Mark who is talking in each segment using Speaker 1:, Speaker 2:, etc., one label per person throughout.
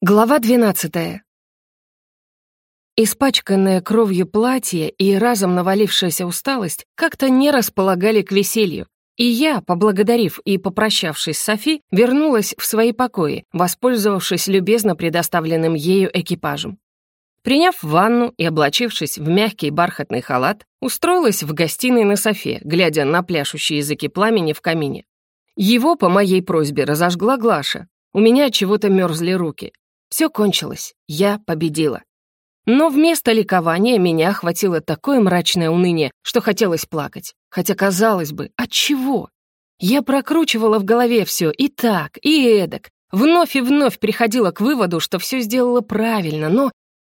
Speaker 1: Глава 12. Испачканное кровью платье и разом навалившаяся усталость как-то не располагали к веселью, и я, поблагодарив и попрощавшись с Софи, вернулась в свои покои, воспользовавшись любезно предоставленным ею экипажем. Приняв ванну и облачившись в мягкий бархатный халат, устроилась в гостиной на софе, глядя на пляшущие языки пламени в камине. Его, по моей просьбе, разожгла Глаша. У меня чего-то мерзли руки. Все кончилось. Я победила. Но вместо ликования меня охватило такое мрачное уныние, что хотелось плакать. Хотя, казалось бы, от чего? Я прокручивала в голове все и так, и эдак. Вновь и вновь приходила к выводу, что все сделала правильно, но...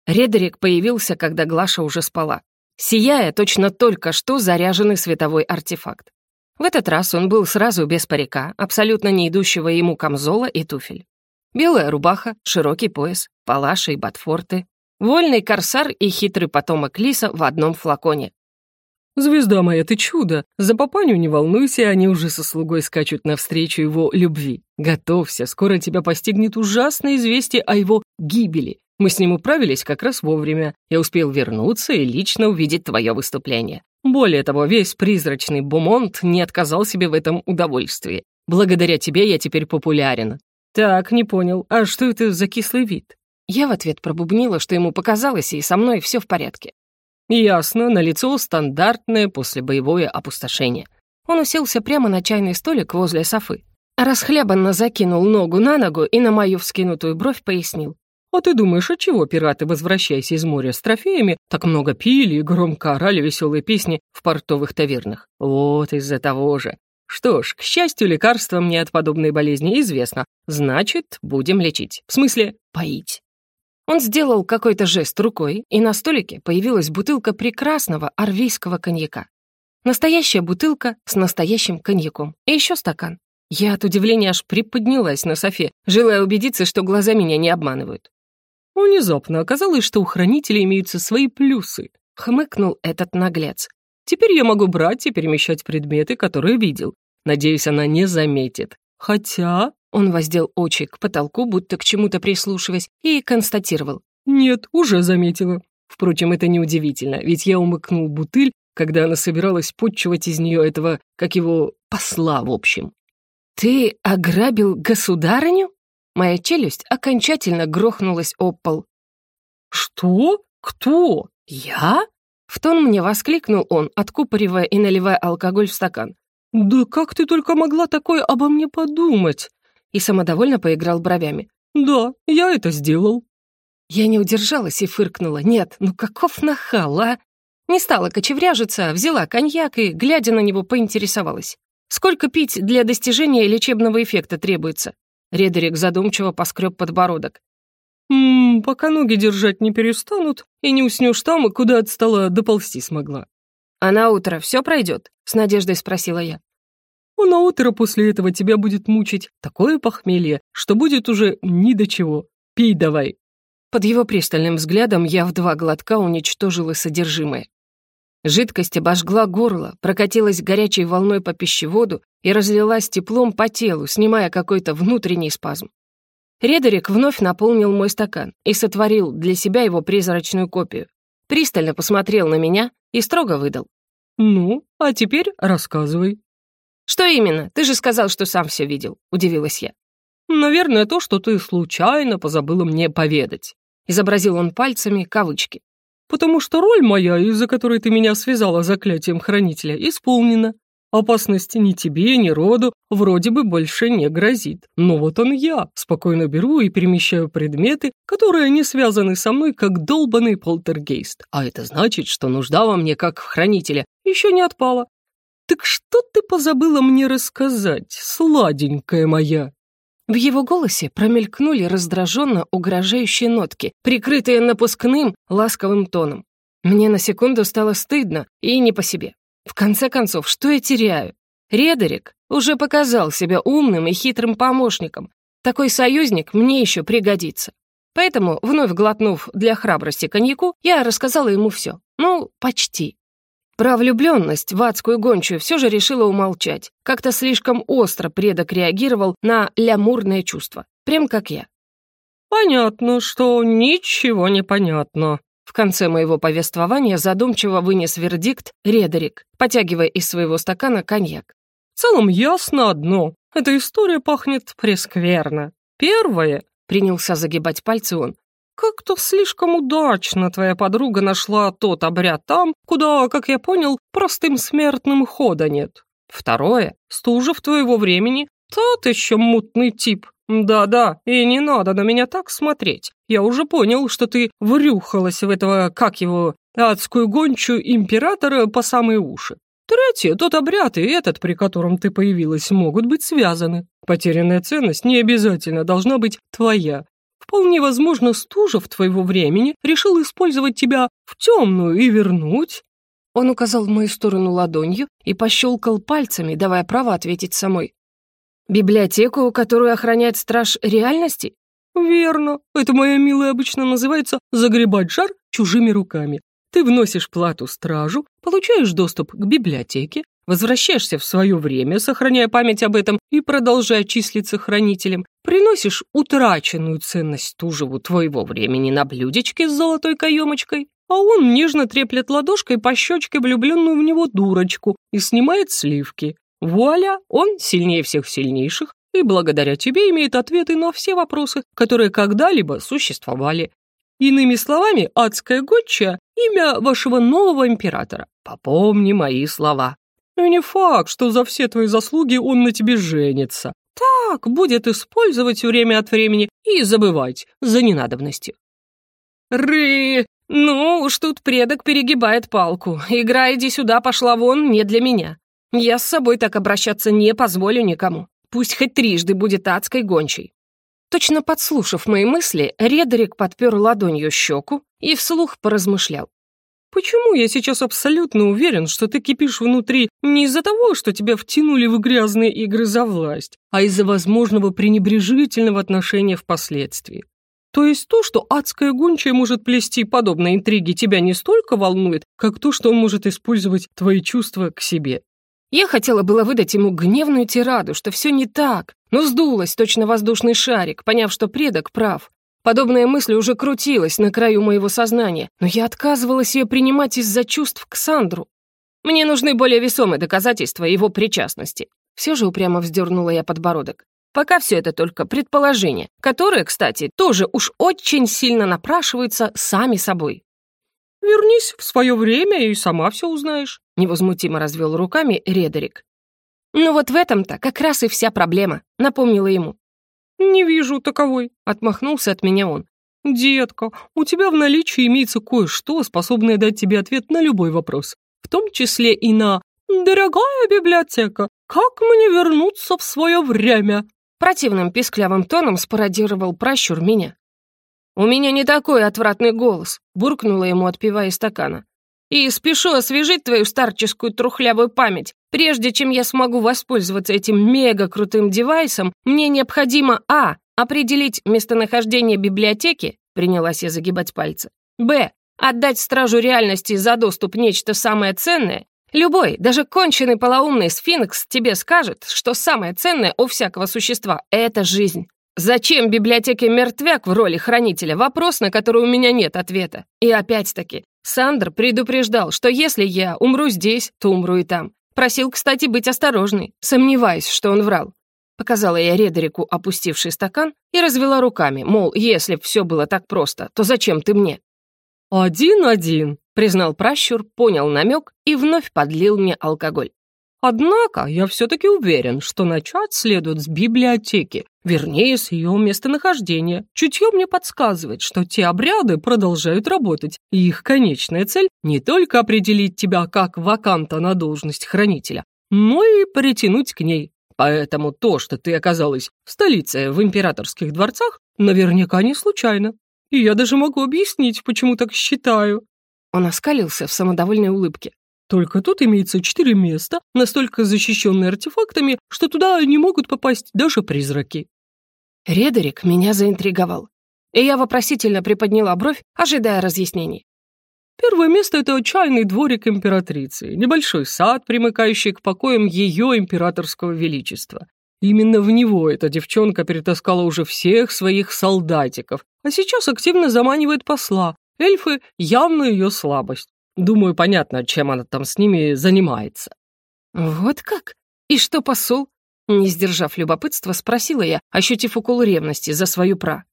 Speaker 1: Редерик появился, когда Глаша уже спала. Сияя точно только что заряженный световой артефакт. В этот раз он был сразу без парика, абсолютно не идущего ему камзола и туфель. Белая рубаха, широкий пояс, палаши и ботфорты. Вольный корсар и хитрый потомок лиса в одном флаконе.
Speaker 2: «Звезда моя, ты чудо! За папаню не волнуйся, они уже со слугой скачут навстречу его любви. Готовься, скоро тебя постигнет ужасное известие о его гибели. Мы с ним управились как раз вовремя. Я успел вернуться и лично увидеть твое выступление. Более того, весь призрачный Бумонт не отказал себе в этом удовольствии. Благодаря тебе я теперь популярен. «Так, не понял. А что это за кислый вид?»
Speaker 1: Я в ответ пробубнила, что ему показалось, и со мной все в порядке.
Speaker 2: «Ясно, на лицо стандартное послебоевое опустошение».
Speaker 1: Он уселся прямо на чайный столик возле Софы. Расхлябанно закинул ногу на ногу и на мою вскинутую бровь пояснил.
Speaker 2: «А ты думаешь, от чего пираты, возвращаясь из моря с трофеями, так много пили и громко орали веселые песни в портовых тавернах? Вот из-за того же. Что ж, к счастью, лекарства мне от подобной болезни известно. Значит, будем лечить. В смысле, поить.
Speaker 1: Он сделал какой-то жест рукой, и на столике появилась бутылка прекрасного арвейского коньяка. Настоящая бутылка с настоящим коньяком. И еще стакан. Я от удивления аж приподнялась на софе, желая убедиться, что глаза меня не обманывают.
Speaker 2: Внезапно оказалось, что у хранителей имеются свои плюсы. Хмыкнул этот наглец. Теперь я могу брать и перемещать предметы, которые видел. Надеюсь, она не заметит. Хотя...»
Speaker 1: Он воздел очи к потолку, будто к чему-то прислушиваясь, и констатировал.
Speaker 2: «Нет, уже заметила. Впрочем, это неудивительно, ведь я умыкнул бутыль, когда она собиралась подчивать из нее этого, как его, посла, в общем».
Speaker 1: «Ты ограбил государыню?» Моя челюсть окончательно грохнулась об пол.
Speaker 2: «Что? Кто? Я?»
Speaker 1: В тон мне воскликнул он, откупоривая и наливая алкоголь в стакан.
Speaker 2: «Да как ты только могла такое обо мне подумать?»
Speaker 1: И самодовольно поиграл бровями.
Speaker 2: «Да, я это сделал».
Speaker 1: Я не удержалась и фыркнула. «Нет, ну каков нахал, а?» Не стала кочевряжиться, взяла коньяк и, глядя на него, поинтересовалась. «Сколько пить для достижения лечебного эффекта требуется?» Редерик задумчиво поскреб подбородок.
Speaker 2: «Ммм, пока ноги держать не перестанут, и не уснешь там, куда от стола доползти смогла».
Speaker 1: «А на утро все пройдет?» — с надеждой спросила я.
Speaker 2: «А на утро после этого тебя будет мучить такое похмелье, что будет уже ни до чего. Пей давай».
Speaker 1: Под его пристальным взглядом я в два глотка уничтожила содержимое. Жидкость обожгла горло, прокатилась горячей волной по пищеводу и разлилась теплом по телу, снимая какой-то внутренний спазм. Редерик вновь наполнил мой стакан и сотворил для себя его призрачную копию. Пристально посмотрел на меня и строго выдал.
Speaker 2: «Ну, а теперь рассказывай».
Speaker 1: «Что именно? Ты же сказал, что сам все видел», — удивилась я.
Speaker 2: «Наверное, то, что ты случайно позабыла мне поведать», — изобразил он пальцами кавычки. «Потому что роль моя, из-за которой ты меня связала заклятием хранителя, исполнена. Опасности ни тебе, ни роду вроде бы больше не грозит. Но вот он я, спокойно беру и перемещаю предметы, которые не связаны со мной, как долбанный полтергейст. А это значит, что нужда во мне, как в хранителя, еще не отпала. Так что ты позабыла мне рассказать, сладенькая моя?»
Speaker 1: В его голосе промелькнули раздраженно угрожающие нотки, прикрытые напускным ласковым тоном. Мне на секунду стало стыдно и не по себе. В конце концов, что я теряю? Редерик уже показал себя умным и хитрым помощником. Такой союзник мне еще пригодится. Поэтому, вновь глотнув для храбрости коньяку, я рассказала ему все. Ну, почти. Про влюбленность в адскую гончую все же решила умолчать. Как-то слишком остро предок реагировал на лямурное чувство. Прям как я.
Speaker 2: Понятно, что ничего не понятно.
Speaker 1: В конце моего повествования задумчиво вынес вердикт Редерик, потягивая из своего стакана коньяк.
Speaker 2: В целом ясно одно. Эта история пахнет прескверно. Первое, принялся загибать пальцы он, как-то слишком удачно твоя подруга нашла тот обряд там, куда, как я понял, простым смертным хода нет. Второе, Стужев твоего времени, тот еще мутный тип. Да-да, и не надо на меня так смотреть. Я уже понял, что ты врюхалась в этого, как его, адскую гончую императора по самые уши. Третье, тот обряд и этот, при котором ты появилась, могут быть связаны. Потерянная ценность не обязательно должна быть твоя. Вполне возможно, Стужев твоего времени решил использовать тебя в темную и вернуть».
Speaker 1: Он указал в мою сторону ладонью и пощелкал пальцами, давая право ответить самой. «Библиотеку, которую охраняет страж реальности?»
Speaker 2: «Верно. Это, моя милая, обычно называется «загребать жар чужими руками». Ты вносишь плату стражу, получаешь доступ к библиотеке, возвращаешься в свое время, сохраняя память об этом и продолжая числиться хранителем, приносишь утраченную ценность тужеву твоего времени на блюдечке с золотой каемочкой, а он нежно треплет ладошкой по щечке влюбленную в него дурочку и снимает сливки. Вуаля, он сильнее всех сильнейших и благодаря тебе имеет ответы на все вопросы, которые когда-либо существовали. Иными словами, адская гоча – имя вашего нового императора. Попомни мои слова. И не факт, что за все твои заслуги он на тебе женится. Так, будет использовать время от времени и забывать за ненадобностью.
Speaker 1: Ры, ну уж тут предок перегибает палку. Игра «Иди сюда, пошла вон» не для меня. Я с собой так обращаться не позволю никому. Пусть хоть трижды будет адской гончей. Точно подслушав мои мысли, Редерик подпер ладонью щеку и вслух поразмышлял.
Speaker 2: Почему я сейчас абсолютно уверен, что ты кипишь внутри не из-за того, что тебя втянули в грязные игры за власть, а из-за возможного пренебрежительного отношения впоследствии? То есть то, что адская гончая может плести подобные интриги, тебя не столько волнует, как то, что он может использовать твои чувства к себе.
Speaker 1: Я хотела было выдать ему гневную тираду, что все не так, но сдулась точно воздушный шарик, поняв, что предок прав. Подобная мысль уже крутилась на краю моего сознания, но я отказывалась ее принимать из-за чувств к Сандру. Мне нужны более весомые доказательства его причастности. Все же упрямо вздернула я подбородок. Пока все это только предположения, которые, кстати, тоже уж очень сильно напрашиваются сами собой.
Speaker 2: «Вернись в свое время и сама все узнаешь», — невозмутимо развел руками Редерик.
Speaker 1: «Ну вот в этом-то как раз и вся проблема», — напомнила ему.
Speaker 2: «Не вижу таковой», — отмахнулся от меня он. «Детка, у тебя в наличии имеется кое-что, способное дать тебе ответ на любой вопрос, в том числе и на «Дорогая библиотека, как мне вернуться в свое время?»
Speaker 1: Противным писклявым тоном спародировал пращур меня. «У меня не такой отвратный голос», — буркнула ему, отпивая стакана. «И спешу освежить твою старческую трухлявую память. Прежде чем я смогу воспользоваться этим мега-крутым девайсом, мне необходимо а. определить местонахождение библиотеки, принялась я загибать пальцы, б. отдать стражу реальности за доступ нечто самое ценное, Любой, даже конченый полоумный сфинкс тебе скажет, что самое ценное у всякого существа — это жизнь. Зачем библиотеке мертвяк в роли хранителя? Вопрос, на который у меня нет ответа. И опять-таки, Сандр предупреждал, что если я умру здесь, то умру и там. Просил, кстати, быть осторожной, сомневаясь, что он врал. Показала я Редерику опустивший стакан и развела руками, мол, если б все было так просто, то зачем ты мне?
Speaker 2: «Один-один», — признал
Speaker 1: пращур, понял намек и вновь подлил мне алкоголь.
Speaker 2: Однако я все-таки уверен, что начать следует с библиотеки, вернее, с ее местонахождения. Чутье мне подсказывает, что те обряды продолжают работать, и их конечная цель не только определить тебя как ваканта на должность хранителя, но и притянуть к ней. Поэтому то, что ты оказалась в столице в императорских дворцах, наверняка не случайно. И я даже могу объяснить, почему так считаю».
Speaker 1: Он оскалился в самодовольной улыбке.
Speaker 2: Только тут имеется четыре места, настолько защищенные артефактами, что туда не могут попасть даже призраки.
Speaker 1: Редерик меня заинтриговал, и я вопросительно приподняла бровь, ожидая разъяснений.
Speaker 2: Первое место — это чайный дворик императрицы, небольшой сад, примыкающий к покоям ее императорского величества. Именно в него эта девчонка перетаскала уже всех своих солдатиков, а сейчас активно заманивает посла. Эльфы — явно ее слабость. Думаю, понятно, чем она там с ними занимается.
Speaker 1: Вот как? И что посол? Не сдержав любопытства, спросила я, ощутив укол ревности за свою пра.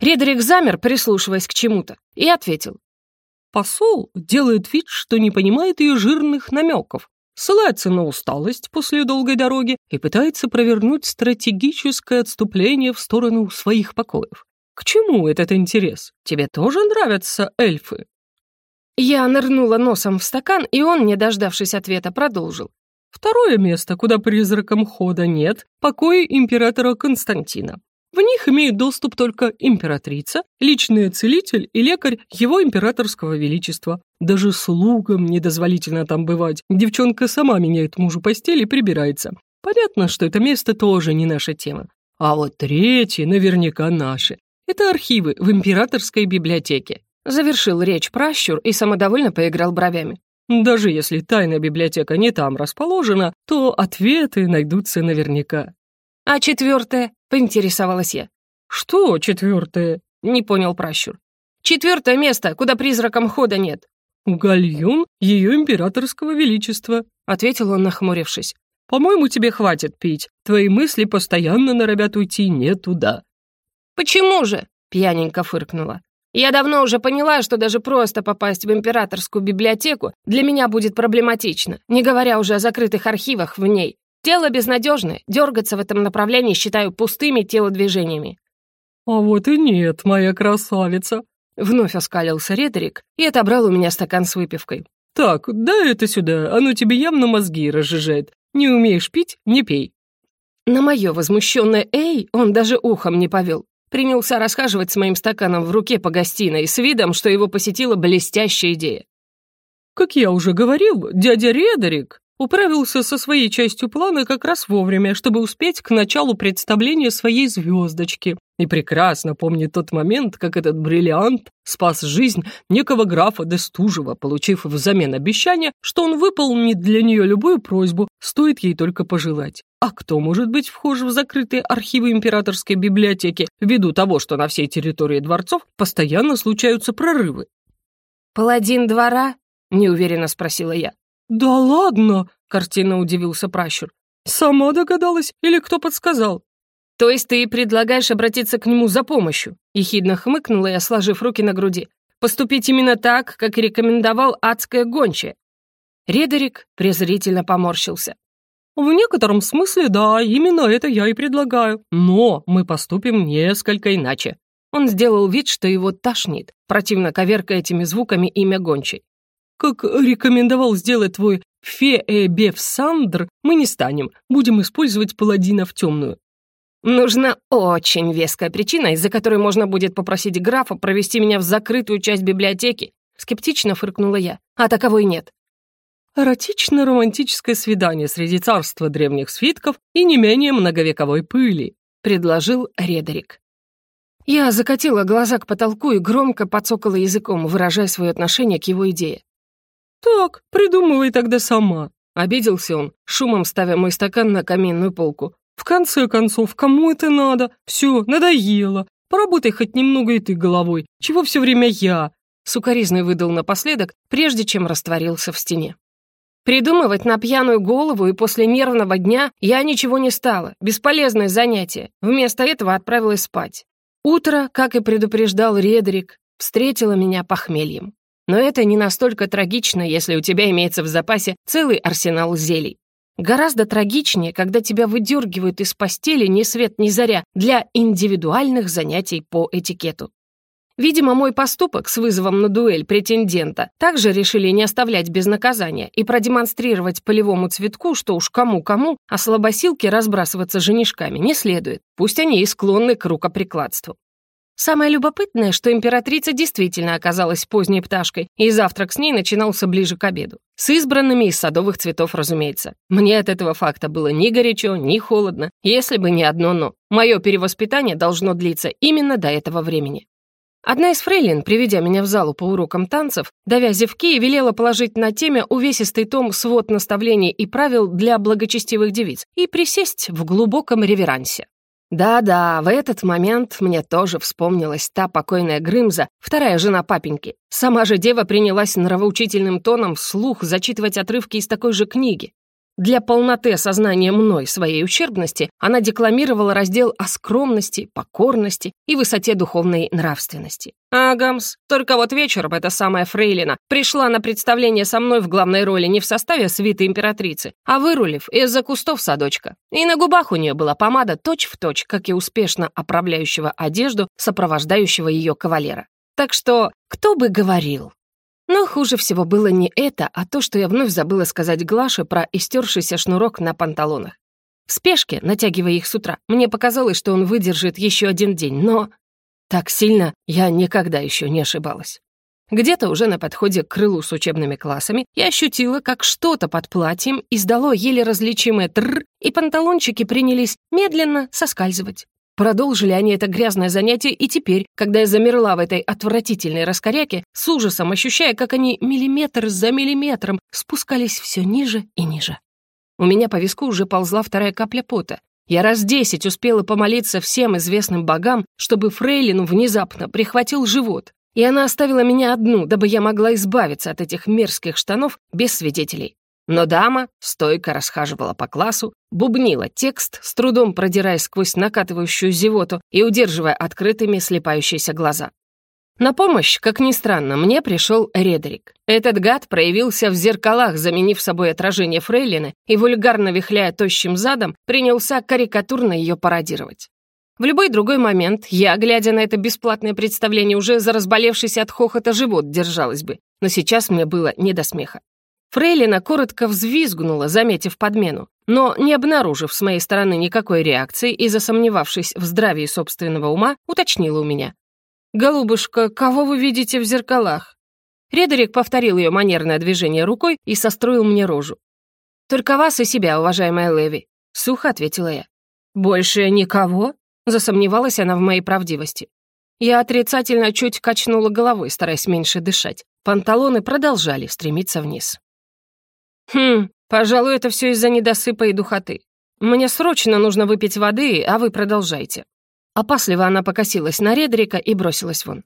Speaker 1: Редерик замер, прислушиваясь к чему-то, и ответил.
Speaker 2: Посол делает вид, что не понимает ее жирных намеков, ссылается на усталость после долгой дороги и пытается провернуть стратегическое отступление в сторону своих покоев. К чему этот интерес? Тебе тоже нравятся эльфы?
Speaker 1: Я нырнула носом в стакан, и он, не дождавшись ответа, продолжил.
Speaker 2: Второе место, куда призракам хода нет, покои императора Константина. В них имеют доступ только императрица, личный целитель и лекарь его императорского величества. Даже слугам недозволительно там бывать. Девчонка сама меняет мужу постель и прибирается. Понятно, что это место тоже не наша тема. А вот третье наверняка наше. Это архивы в императорской библиотеке.
Speaker 1: Завершил речь пращур и самодовольно поиграл бровями.
Speaker 2: Даже если тайная библиотека не там расположена, то ответы найдутся наверняка.
Speaker 1: А четвертое? Поинтересовалась я.
Speaker 2: Что четвертое?
Speaker 1: Не понял пращур. Четвертое место, куда призракам хода нет.
Speaker 2: Гальюн ее императорского величества, ответил он, нахмурившись. По-моему, тебе хватит пить. Твои мысли постоянно норовят уйти не туда.
Speaker 1: Почему же? Пьяненько фыркнула. Я давно уже поняла, что даже просто попасть в императорскую библиотеку для меня будет проблематично, не говоря уже о закрытых архивах в ней. Тело безнадежное, дергаться в этом направлении считаю пустыми телодвижениями.
Speaker 2: «А вот и нет, моя красавица!»
Speaker 1: Вновь оскалился Редерик и отобрал у меня стакан с выпивкой.
Speaker 2: «Так, дай это сюда, оно тебе явно мозги разжижает. Не умеешь пить — не пей».
Speaker 1: На мое возмущенное «эй» он даже ухом не повел. Принялся расхаживать с моим стаканом в руке по гостиной с видом, что его посетила блестящая идея.
Speaker 2: «Как я уже говорил, дядя Редерик управился со своей частью плана как раз вовремя, чтобы успеть к началу представления своей звездочки. И прекрасно помнит тот момент, как этот бриллиант спас жизнь некого графа Дестужева, получив взамен обещание, что он выполнит для нее любую просьбу, стоит ей только пожелать. А кто может быть вхож в закрытые архивы императорской библиотеки ввиду того, что на всей территории дворцов постоянно случаются прорывы?
Speaker 1: «Паладин двора?» — неуверенно спросила я.
Speaker 2: «Да ладно!» — картина удивился пращур. «Сама догадалась или кто подсказал?»
Speaker 1: «То есть ты предлагаешь обратиться к нему за помощью?» — ехидно хмыкнула я, сложив руки на груди. «Поступить именно так, как и рекомендовал адская гончая». Редерик презрительно поморщился.
Speaker 2: «В некотором смысле, да, именно это я и предлагаю. Но мы поступим несколько иначе».
Speaker 1: Он сделал вид, что его тошнит, противно коверкая этими звуками имя гончей.
Speaker 2: «Как рекомендовал сделать твой Феэбефсандр, мы не станем, будем использовать паладина в темную».
Speaker 1: «Нужна очень веская причина, из-за которой можно будет попросить графа провести меня в закрытую часть библиотеки», скептично фыркнула я. «А таковой нет».
Speaker 2: «Эротично-романтическое свидание среди царства древних свитков и не менее многовековой пыли», предложил Редерик.
Speaker 1: Я закатила глаза к потолку и громко подсокала языком, выражая свое отношение к его идее.
Speaker 2: «Так, придумывай тогда сама», — обиделся он, шумом ставя мой стакан на каминную полку. «В конце концов, кому это надо? Все, надоело. Поработай хоть немного и ты головой. Чего все время я?»
Speaker 1: Сукаризный выдал напоследок, прежде чем растворился в стене. Придумывать на пьяную голову и после нервного дня я ничего не стала. Бесполезное занятие. Вместо этого отправилась спать. Утро, как и предупреждал Редрик, встретило меня похмельем. Но это не настолько трагично, если у тебя имеется в запасе целый арсенал зелий. Гораздо трагичнее, когда тебя выдергивают из постели ни свет ни заря для индивидуальных занятий по этикету. Видимо, мой поступок с вызовом на дуэль претендента также решили не оставлять без наказания и продемонстрировать полевому цветку, что уж кому-кому, а слабосилке разбрасываться женишками не следует, пусть они и склонны к рукоприкладству. Самое любопытное, что императрица действительно оказалась поздней пташкой, и завтрак с ней начинался ближе к обеду. С избранными из садовых цветов, разумеется. Мне от этого факта было ни горячо, ни холодно, если бы не одно «но». Мое перевоспитание должно длиться именно до этого времени. Одна из фрейлин, приведя меня в залу по урокам танцев, давя зевки, велела положить на теме увесистый том свод наставлений и правил для благочестивых девиц и присесть в глубоком реверансе. Да-да, в этот момент мне тоже вспомнилась та покойная Грымза, вторая жена папеньки. Сама же дева принялась нравоучительным тоном вслух зачитывать отрывки из такой же книги. Для полноты осознания мной своей ущербности она декламировала раздел о скромности, покорности и высоте духовной нравственности. Агамс, только вот вечером эта самая Фрейлина пришла на представление со мной в главной роли не в составе свиты императрицы, а вырулив из-за кустов садочка. И на губах у нее была помада точь-в-точь, точь, как и успешно оправляющего одежду сопровождающего ее кавалера. Так что, кто бы говорил, но хуже всего было не это, а то, что я вновь забыла сказать Глаше про истершийся шнурок на панталонах. В спешке, натягивая их с утра, мне показалось, что он выдержит еще один день, но... Так сильно я никогда еще не ошибалась. Где-то уже на подходе к крылу с учебными классами я ощутила, как что-то под платьем издало еле различимое «тррр», и панталончики принялись медленно соскальзывать. Продолжили они это грязное занятие и теперь, когда я замерла в этой отвратительной раскоряке, с ужасом ощущая, как они миллиметр за миллиметром спускались все ниже и ниже. У меня по виску уже ползла вторая капля пота. Я раз десять успела помолиться всем известным богам, чтобы Фрейлину внезапно прихватил живот, и она оставила меня одну, дабы я могла избавиться от этих мерзких штанов без свидетелей. Но дама стойко расхаживала по классу, бубнила текст, с трудом продираясь сквозь накатывающую зевоту и удерживая открытыми слепающиеся глаза. На помощь, как ни странно, мне пришел Редерик. Этот гад проявился в зеркалах, заменив собой отражение Фрейлины, и, вульгарно вихляя тощим задом, принялся карикатурно ее пародировать. В любой другой момент я, глядя на это бесплатное представление, уже за разболевшийся от хохота живот держалась бы, но сейчас мне было не до смеха. Фрейлина коротко взвизгнула, заметив подмену, но, не обнаружив с моей стороны никакой реакции и засомневавшись в здравии собственного ума, уточнила у меня. «Голубушка, кого вы видите в зеркалах?» Редерик повторил ее манерное движение рукой и состроил мне рожу. «Только вас и себя, уважаемая Леви», — сухо ответила я. «Больше никого?» — засомневалась она в моей правдивости. Я отрицательно чуть качнула головой, стараясь меньше дышать. Панталоны продолжали стремиться вниз. «Хм, пожалуй, это все из-за недосыпа и духоты. Мне срочно нужно выпить воды, а вы продолжайте». Опасливо она покосилась на Редрика и бросилась вон.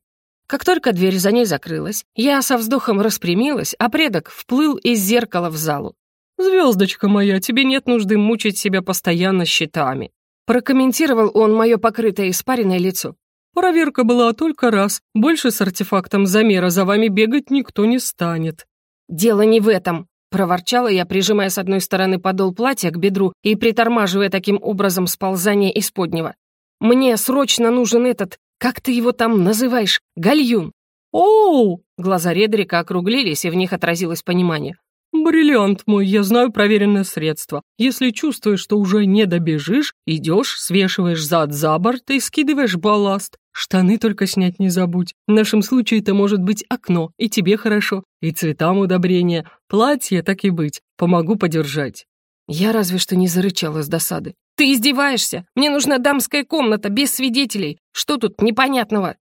Speaker 1: Как только дверь за ней закрылась, я со вздохом распрямилась, а предок вплыл из зеркала в залу. «Звездочка моя, тебе нет нужды мучить себя постоянно щитами», прокомментировал он мое покрытое испаренное лицо. «Проверка была только раз. Больше с артефактом замера за вами бегать никто не станет». «Дело не в этом», Проворчала я, прижимая с одной стороны подол платья к бедру и притормаживая таким образом сползание из поднего. «Мне срочно нужен этот, как ты его там называешь, гальюн». «Оу!» Глаза Редрика округлились, и в них отразилось понимание. «Бриллиант мой, я знаю проверенное средство. Если чувствуешь, что уже не добежишь, идешь, свешиваешь зад за борт и скидываешь балласт. Штаны только снять не забудь. В нашем случае это может быть окно, и тебе хорошо, и цветам удобрения. Платье, так и быть, помогу подержать». Я разве что не зарычала с досады. «Ты издеваешься? Мне нужна дамская комната, без свидетелей. Что тут непонятного?»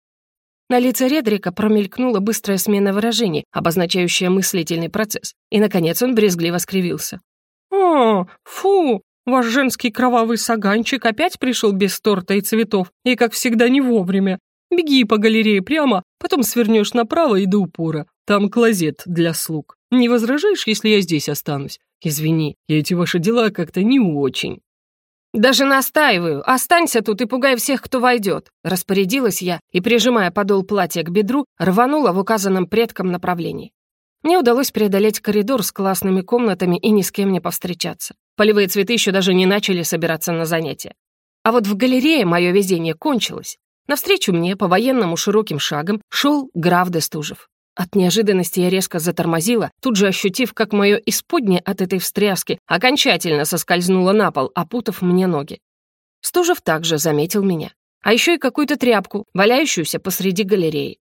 Speaker 1: На лице Редрика промелькнула быстрая смена выражений, обозначающая мыслительный процесс, и, наконец, он брезгливо скривился. «О, фу, ваш женский кровавый саганчик опять пришел без торта и цветов, и, как всегда, не вовремя. Беги по галерее прямо, потом свернешь направо и до упора. Там клозет для слуг. Не возражаешь, если я здесь останусь? Извини, я эти ваши дела как-то не очень». «Даже настаиваю, останься тут и пугай всех, кто войдет», распорядилась я и, прижимая подол платья к бедру, рванула в указанном предкам направлении. Мне удалось преодолеть коридор с классными комнатами и ни с кем не повстречаться. Полевые цветы еще даже не начали собираться на занятия. А вот в галерее мое везение кончилось. Навстречу мне по военному широким шагам шел граф Дестужев. От неожиданности я резко затормозила, тут же ощутив, как мое исподнее от этой встряски окончательно соскользнуло на пол, опутав мне ноги. Стужев также заметил меня. А еще и какую-то тряпку, валяющуюся посреди галереи.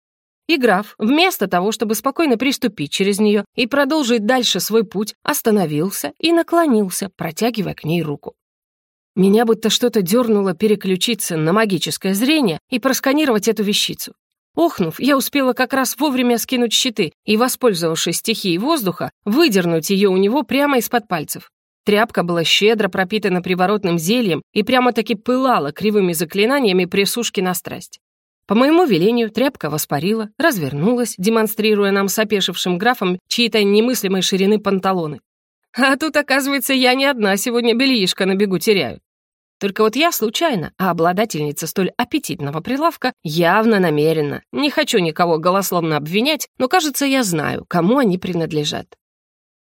Speaker 1: И граф, вместо того, чтобы спокойно приступить через нее и продолжить дальше свой путь, остановился и наклонился, протягивая к ней руку. Меня будто что-то дернуло переключиться на магическое зрение и просканировать эту вещицу. Охнув, я успела как раз вовремя скинуть щиты и, воспользовавшись стихией воздуха, выдернуть ее у него прямо из-под пальцев. Тряпка была щедро пропитана приворотным зельем и прямо-таки пылала кривыми заклинаниями присушки на страсть. По моему велению тряпка воспарила, развернулась, демонстрируя нам с опешившим графом чьи-то немыслимой ширины панталоны. А тут, оказывается, я не одна сегодня бельишко на бегу теряю. Только вот я случайно, а обладательница столь аппетитного прилавка явно намеренно. Не хочу никого голословно обвинять, но, кажется, я знаю, кому они принадлежат.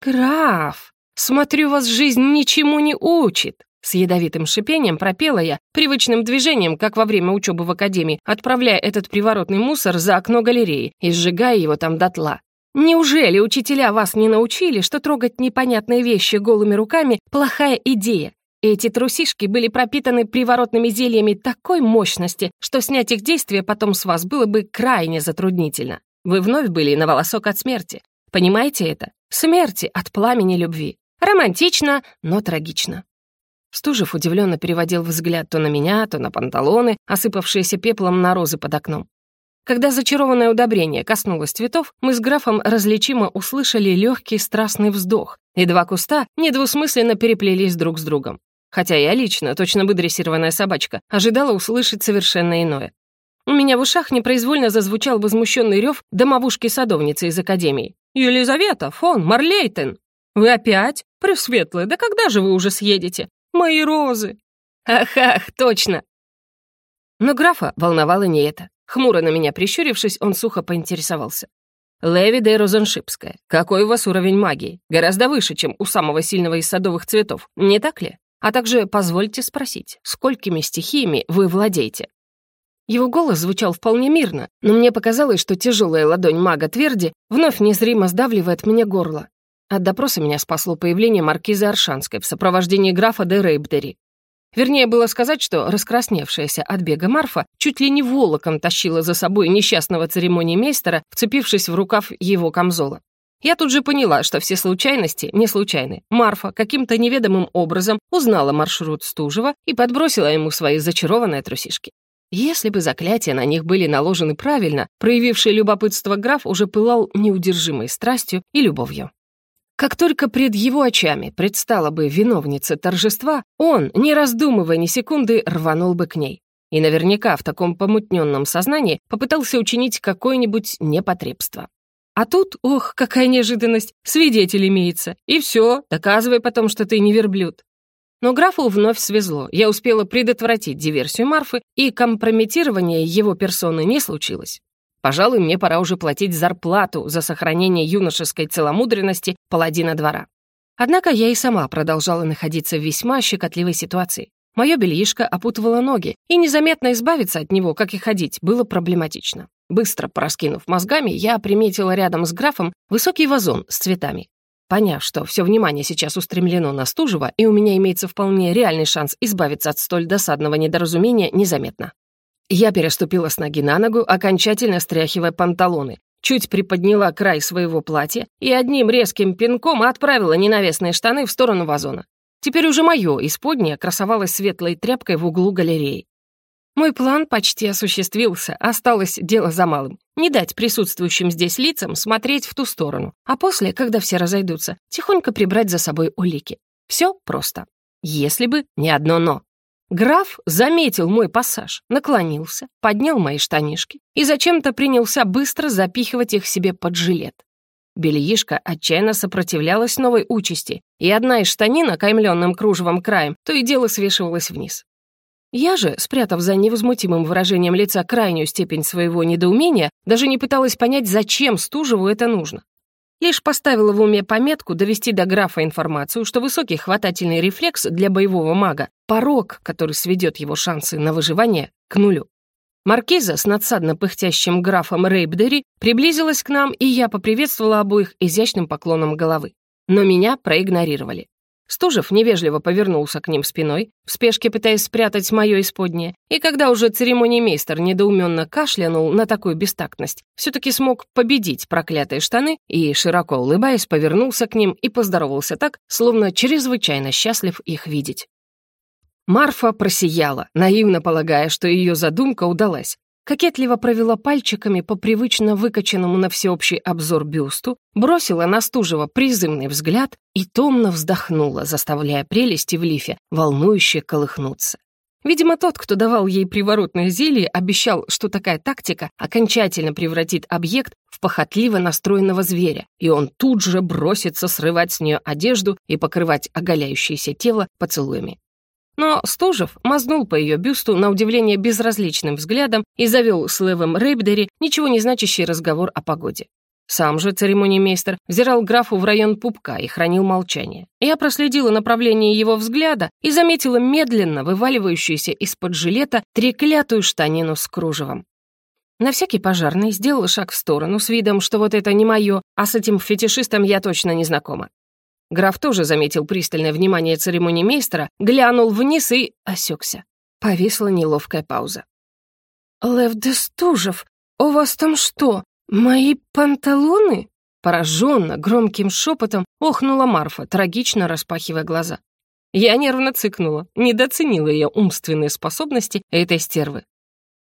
Speaker 1: «Граф!» «Смотрю, вас жизнь ничему не учит!» С ядовитым шипением пропела я, привычным движением, как во время учебы в академии, отправляя этот приворотный мусор за окно галереи и сжигая его там дотла. «Неужели учителя вас не научили, что трогать непонятные вещи голыми руками — плохая идея? Эти трусишки были пропитаны приворотными зельями такой мощности, что снять их действие потом с вас было бы крайне затруднительно. Вы вновь были на волосок от смерти. Понимаете это? Смерти от пламени любви. Романтично, но трагично. Стужев удивленно переводил взгляд то на меня, то на панталоны, осыпавшиеся пеплом на розы под окном. Когда зачарованное удобрение коснулось цветов, мы с графом различимо услышали легкий страстный вздох, и два куста недвусмысленно переплелись друг с другом. Хотя я лично, точно выдрессированная собачка, ожидала услышать совершенно иное. У меня в ушах непроизвольно зазвучал возмущенный рев домовушки-садовницы из академии. «Елизавета, фон, Марлейтен!» «Вы опять? Пресветлые, да когда же вы уже съедете? Мои розы!» «Ах-ах, точно!» Но графа волновало не это. Хмуро на меня прищурившись, он сухо поинтересовался. «Леви де Розеншипская, какой у вас уровень магии? Гораздо выше, чем у самого сильного из садовых цветов, не так ли? А также позвольте спросить, сколькими стихиями вы владеете?» Его голос звучал вполне мирно, но мне показалось, что тяжелая ладонь мага Тверди вновь незримо сдавливает мне горло. От допроса меня спасло появление маркизы Аршанской в сопровождении графа де Рейбдери. Вернее, было сказать, что раскрасневшаяся от бега Марфа чуть ли не волоком тащила за собой несчастного церемониймейстера, вцепившись в рукав его камзола. Я тут же поняла, что все случайности не случайны. Марфа каким-то неведомым образом узнала маршрут Стужева и подбросила ему свои зачарованные трусишки. Если бы заклятия на них были наложены правильно, проявивший любопытство граф уже пылал неудержимой страстью и любовью. Как только пред его очами предстала бы виновница торжества, он, не раздумывая ни секунды, рванул бы к ней. И наверняка в таком помутненном сознании попытался учинить какое-нибудь непотребство. А тут, ох, какая неожиданность, свидетель имеется. И все, доказывай потом, что ты не верблюд. Но графу вновь свезло. Я успела предотвратить диверсию Марфы, и компрометирование его персоны не случилось. Пожалуй, мне пора уже платить зарплату за сохранение юношеской целомудренности паладина двора. Однако я и сама продолжала находиться в весьма щекотливой ситуации. Мое бельишко опутывало ноги, и незаметно избавиться от него, как и ходить, было проблематично. Быстро проскинув мозгами, я приметила рядом с графом высокий вазон с цветами. Поняв, что все внимание сейчас устремлено на Стужева, и у меня имеется вполне реальный шанс избавиться от столь досадного недоразумения незаметно. Я переступила с ноги на ногу, окончательно стряхивая панталоны, чуть приподняла край своего платья и одним резким пинком отправила ненавестные штаны в сторону вазона. Теперь уже мое исподнее красовалось светлой тряпкой в углу галереи. Мой план почти осуществился, осталось дело за малым. Не дать присутствующим здесь лицам смотреть в ту сторону, а после, когда все разойдутся, тихонько прибрать за собой улики. Все просто. Если бы не одно «но». Граф заметил мой пассаж, наклонился, поднял мои штанишки и зачем-то принялся быстро запихивать их себе под жилет. Бельишка отчаянно сопротивлялась новой участи, и одна из штанин, окаймленным кружевом краем, то и дело свешивалась вниз. Я же, спрятав за невозмутимым выражением лица крайнюю степень своего недоумения, даже не пыталась понять, зачем Стужеву это нужно. Лишь поставила в уме пометку довести до графа информацию, что высокий хватательный рефлекс для боевого мага — порог, который сведет его шансы на выживание к нулю. Маркиза с надсадно пыхтящим графом Рейбдери приблизилась к нам, и я поприветствовала обоих изящным поклоном головы. Но меня проигнорировали. Стужев невежливо повернулся к ним спиной, в спешке пытаясь спрятать мое исподнее, и когда уже церемониймейстер недоуменно кашлянул на такую бестактность, все-таки смог победить проклятые штаны и, широко улыбаясь, повернулся к ним и поздоровался так, словно чрезвычайно счастлив их видеть. Марфа просияла, наивно полагая, что ее задумка удалась. Кокетливо провела пальчиками по привычно выкачанному на всеобщий обзор бюсту, бросила на Стужева призывный взгляд и томно вздохнула, заставляя прелести в лифе волнующе колыхнуться. Видимо, тот, кто давал ей приворотное зелье, обещал, что такая тактика окончательно превратит объект в похотливо настроенного зверя, и он тут же бросится срывать с нее одежду и покрывать оголяющееся тело поцелуями. Но Стужев мазнул по ее бюсту на удивление безразличным взглядом и завел с Левом Рейбдери ничего не значащий разговор о погоде. Сам же церемонимейстер взирал графу в район пупка и хранил молчание. Я проследила направление его взгляда и заметила медленно вываливающуюся из-под жилета треклятую штанину с кружевом. На всякий пожарный сделала шаг в сторону с видом, что вот это не мое, а с этим фетишистом я точно не знакома. Граф тоже заметил пристальное внимание церемонимейстера, глянул вниз и осекся. Повисла неловкая пауза. «Лев Дестужев, у вас там что, «Мои панталоны?» Пораженно, громким шепотом охнула Марфа, трагично распахивая глаза. Я нервно цыкнула, недооценила ее умственные способности этой стервы.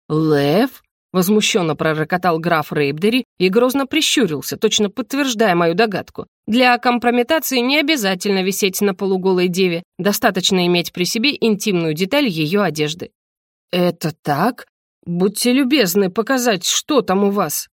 Speaker 1: «Лев?» — возмущенно пророкотал граф Рейбдери и грозно прищурился, точно подтверждая мою догадку. Для компрометации не обязательно висеть на полуголой деве, достаточно иметь при себе интимную деталь ее одежды. «Это так? Будьте любезны показать, что там у вас»,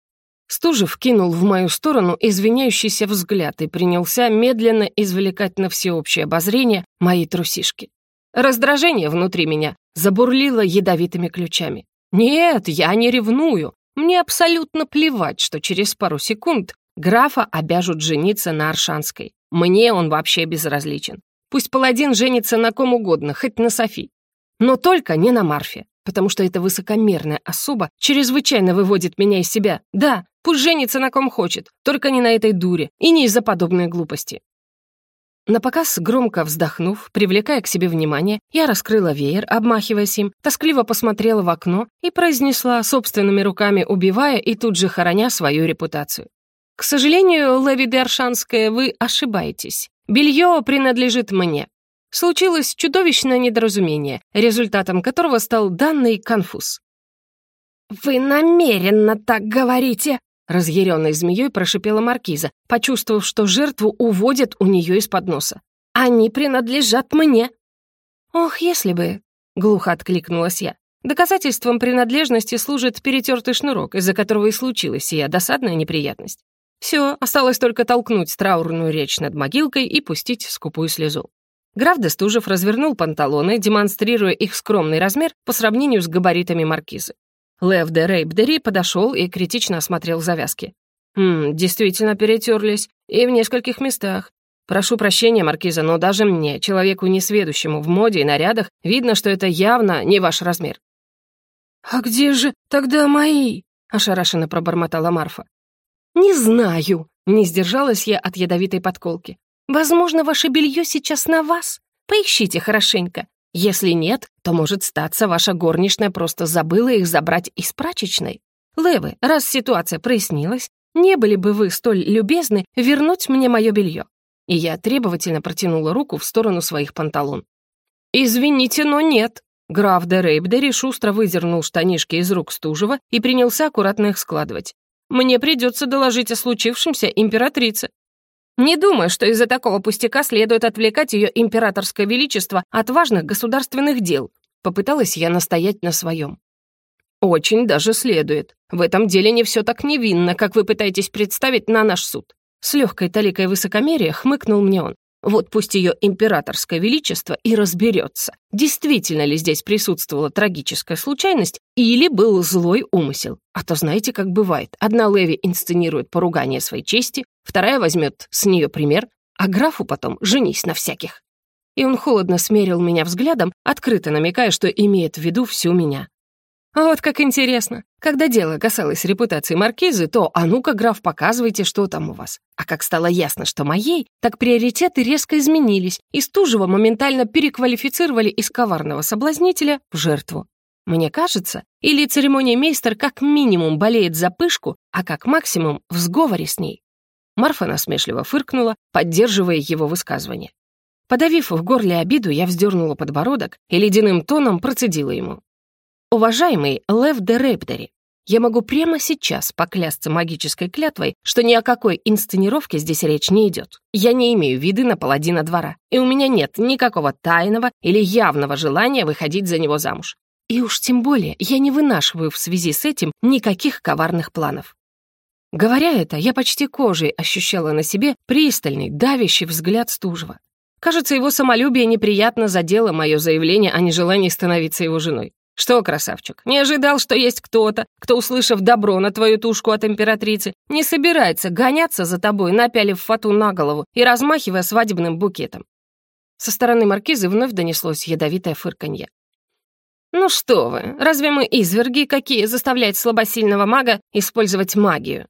Speaker 1: Стужев кинул в мою сторону извиняющийся взгляд и принялся медленно извлекать на всеобщее обозрение мои трусишки. Раздражение внутри меня забурлило ядовитыми ключами. «Нет, я не ревную. Мне абсолютно плевать, что через пару секунд графа обяжут жениться на Аршанской. Мне он вообще безразличен. Пусть паладин женится на ком угодно, хоть на Софи. Но только не на Марфе, потому что эта высокомерная особа чрезвычайно выводит меня из себя. Да, Пусть женится на ком хочет, только не на этой дуре и не из-за подобной глупости. На показ, громко вздохнув, привлекая к себе внимание, я раскрыла веер, обмахиваясь им, тоскливо посмотрела в окно и произнесла, собственными руками убивая и тут же хороня свою репутацию. «К сожалению, Леви Дершанская, вы ошибаетесь. Белье принадлежит мне. Случилось чудовищное недоразумение, результатом которого стал данный конфуз. «Вы намеренно так говорите!» Разъяренной змеей прошипела маркиза, почувствовав, что жертву уводят у нее из-под носа. «Они принадлежат мне!» «Ох, если бы...» — глухо откликнулась я. Доказательством принадлежности служит перетертый шнурок, из-за которого и случилась сия досадная неприятность. Все, осталось только толкнуть траурную речь над могилкой и пустить скупую слезу. Граф Дестужев развернул панталоны, демонстрируя их скромный размер по сравнению с габаритами маркизы. Лев де Рейбдери подошел и критично осмотрел завязки. «Хм, действительно перетерлись. И в нескольких местах. Прошу прощения, Маркиза, но даже мне, человеку несведущему в моде и нарядах, видно, что это явно не ваш размер». «А где же тогда мои?» — ошарашенно пробормотала Марфа. «Не знаю», — не сдержалась я от ядовитой подколки. «Возможно, ваше белье сейчас на вас. Поищите хорошенько. Если нет, то, может, статься, ваша горничная просто забыла их забрать из прачечной. Левы, раз ситуация прояснилась, не были бы вы столь любезны вернуть мне мое белье. И я требовательно протянула руку в сторону своих панталон. «Извините, но нет». Граф де Рейбдери шустро выдернул штанишки из рук Стужева и принялся аккуратно их складывать. «Мне придется доложить о случившемся императрице. Не думаю, что из-за такого пустяка следует отвлекать ее императорское величество от важных государственных дел. Попыталась я настоять на своем. Очень даже следует. В этом деле не все так невинно, как вы пытаетесь представить на наш суд. С легкой таликой высокомерия хмыкнул мне он. Вот пусть ее императорское величество и разберется, действительно ли здесь присутствовала трагическая случайность или был злой умысел. А то знаете, как бывает. Одна Леви инсценирует поругание своей чести, вторая возьмет с нее пример, а графу потом женись на всяких. И он холодно смерил меня взглядом, открыто намекая, что имеет в виду всю меня. Вот как интересно. Когда дело касалось репутации маркизы, то «а ну-ка, граф, показывайте, что там у вас». А как стало ясно, что моей, так приоритеты резко изменились, и Стужева моментально переквалифицировали из коварного соблазнителя в жертву. Мне кажется, или церемония мейстер как минимум болеет за пышку, а как максимум в сговоре с ней. Марфа насмешливо фыркнула, поддерживая его высказывание. Подавив в горле обиду, я вздернула подбородок и ледяным тоном процедила ему. «Уважаемый Лев де Рейптери, Я могу прямо сейчас поклясться магической клятвой, что ни о какой инсценировке здесь речь не идет. Я не имею виды на паладина двора, и у меня нет никакого тайного или явного желания выходить за него замуж. И уж тем более я не вынашиваю в связи с этим никаких коварных планов. Говоря это, я почти кожей ощущала на себе пристальный, давящий взгляд Стужева. Кажется, его самолюбие неприятно задело мое заявление о нежелании становиться его женой. Что, красавчик, не ожидал, что есть кто-то, кто, услышав добро на твою тушку от императрицы, не собирается гоняться за тобой, напялив фату на голову и размахивая свадебным букетом? Со стороны маркизы вновь донеслось ядовитое фырканье. «Ну что вы, разве мы изверги, какие заставляют слабосильного мага использовать магию?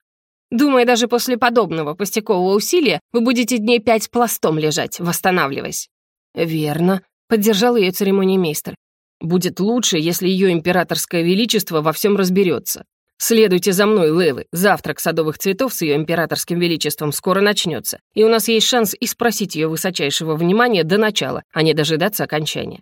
Speaker 1: Думаю, даже после подобного пустякового усилия вы будете дней пять пластом лежать, восстанавливаясь». «Верно», — поддержал ее церемониймейстер. «Будет лучше, если ее императорское величество во всем разберется. Следуйте за мной, Левы. Завтрак садовых цветов с ее императорским величеством скоро начнется, и у нас есть шанс и спросить ее высочайшего внимания до начала, а не дожидаться окончания».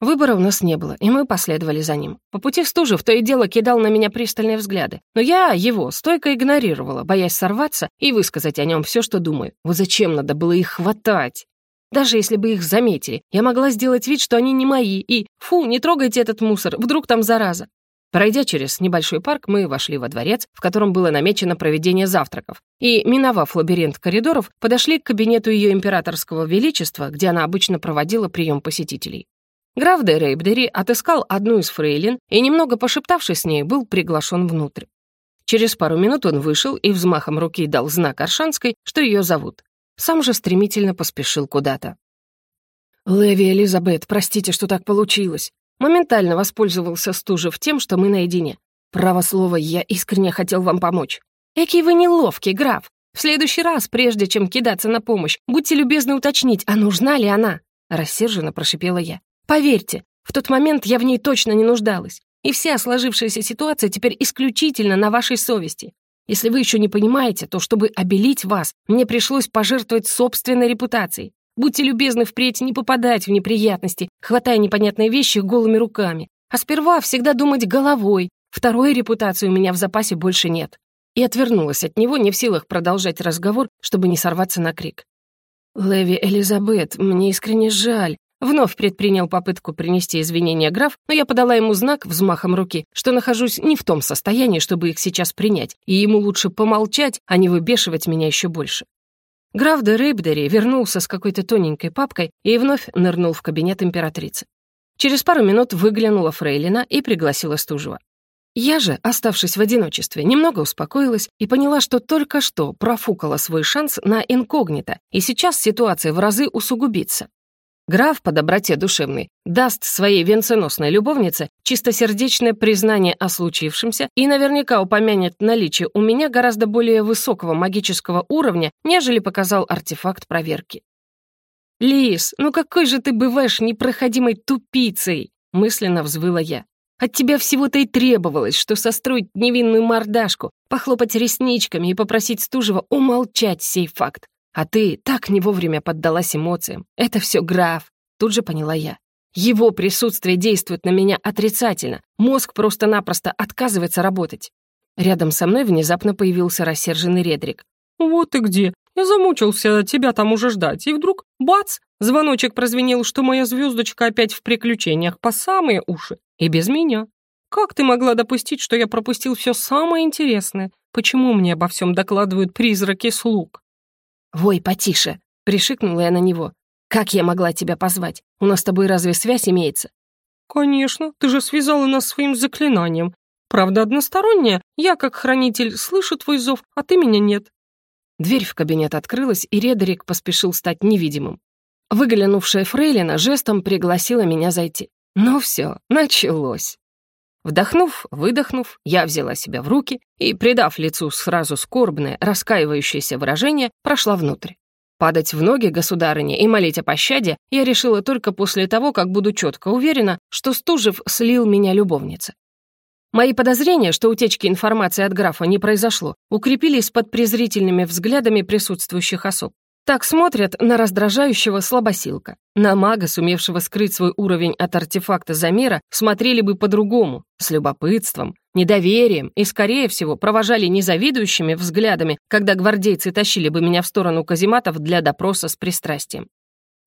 Speaker 1: Выбора у нас не было, и мы последовали за ним. По пути Стужев то и дело кидал на меня пристальные взгляды, но я его стойко игнорировала, боясь сорваться и высказать о нем все, что думаю. Вот зачем надо было их хватать? Даже если бы их заметили, я могла сделать вид, что они не мои, и «фу, не трогайте этот мусор, вдруг там зараза». Пройдя через небольшой парк, мы вошли во дворец, в котором было намечено проведение завтраков, и, миновав лабиринт коридоров, подошли к кабинету ее императорского величества, где она обычно проводила прием посетителей. Граф де Рейбдери отыскал одну из фрейлин и, немного пошептавшись с ней, был приглашен внутрь. Через пару минут он вышел и взмахом руки дал знак Аршанской, что ее зовут. Сам же стремительно поспешил куда-то. «Леви Элизабет, простите, что так получилось». Моментально воспользовался Стужев тем, что мы наедине. «Право слово, я искренне хотел вам помочь». «Экий вы неловкий, граф. В следующий раз, прежде чем кидаться на помощь, будьте любезны уточнить, а нужна ли она?» Рассерженно прошипела я. Поверьте, в тот момент я в ней точно не нуждалась. И вся сложившаяся ситуация теперь исключительно на вашей совести. Если вы еще не понимаете, то чтобы обелить вас, мне пришлось пожертвовать собственной репутацией. Будьте любезны впредь не попадать в неприятности, хватая непонятные вещи голыми руками. А сперва всегда думать головой. Второй репутации у меня в запасе больше нет. И отвернулась от него, не в силах продолжать разговор, чтобы не сорваться на крик. «Леви Элизабет, мне искренне жаль. Вновь предпринял попытку принести извинения граф, но я подала ему знак взмахом руки, что нахожусь не в том состоянии, чтобы их сейчас принять, и ему лучше помолчать, а не выбешивать меня еще больше. Граф де Рейбдери вернулся с какой-то тоненькой папкой и вновь нырнул в кабинет императрицы. Через пару минут выглянула Фрейлина и пригласила Стужева. Я же, оставшись в одиночестве, немного успокоилась и поняла, что только что профукала свой шанс на инкогнито, и сейчас ситуация в разы усугубится. Граф по доброте душевной даст своей венценосной любовнице чистосердечное признание о случившемся и наверняка упомянет наличие у меня гораздо более высокого магического уровня, нежели показал артефакт проверки. «Лис, ну какой же ты бываешь непроходимой тупицей!» мысленно взвыла я. От тебя всего-то и требовалось, что состроить невинную мордашку, похлопать ресничками и попросить Стужева умолчать сей факт. А ты так не вовремя поддалась эмоциям. Это все граф. Тут же поняла я. Его присутствие действует на меня отрицательно. Мозг просто-напросто отказывается работать. Рядом со мной внезапно появился рассерженный Редрик.
Speaker 2: «Вот ты где. Я замучился тебя там уже ждать. И вдруг, бац, звоночек прозвенел, что моя звездочка опять в приключениях по самые уши. И без меня. Как ты могла допустить, что я пропустил все самое интересное? Почему мне обо всем докладывают призраки слуг?»
Speaker 1: «Вой, потише!» — пришикнула я на него. «Как я могла тебя позвать? У нас с тобой разве связь имеется?»
Speaker 2: «Конечно, ты же связала нас своим заклинанием. Правда, односторонняя. Я, как хранитель, слышу твой зов, а ты меня нет».
Speaker 1: Дверь в кабинет открылась, и Редерик поспешил стать невидимым. Выглянувшая Фрейлина жестом пригласила меня зайти. Ну все, началось. Вдохнув, выдохнув, я взяла себя в руки и, придав лицу сразу скорбное, раскаивающееся выражение, прошла внутрь. Падать в ноги государыне и молить о пощаде я решила только после того, как буду четко уверена, что Стужев слил меня любовнице. Мои подозрения, что утечки информации от графа не произошло, укрепились под презрительными взглядами присутствующих особ. Так смотрят на раздражающего слабосилка. На мага, сумевшего скрыть свой уровень от артефакта Замира, смотрели бы по-другому, с любопытством, недоверием и, скорее всего, провожали незавидующими взглядами, когда гвардейцы тащили бы меня в сторону казематов для допроса с пристрастием.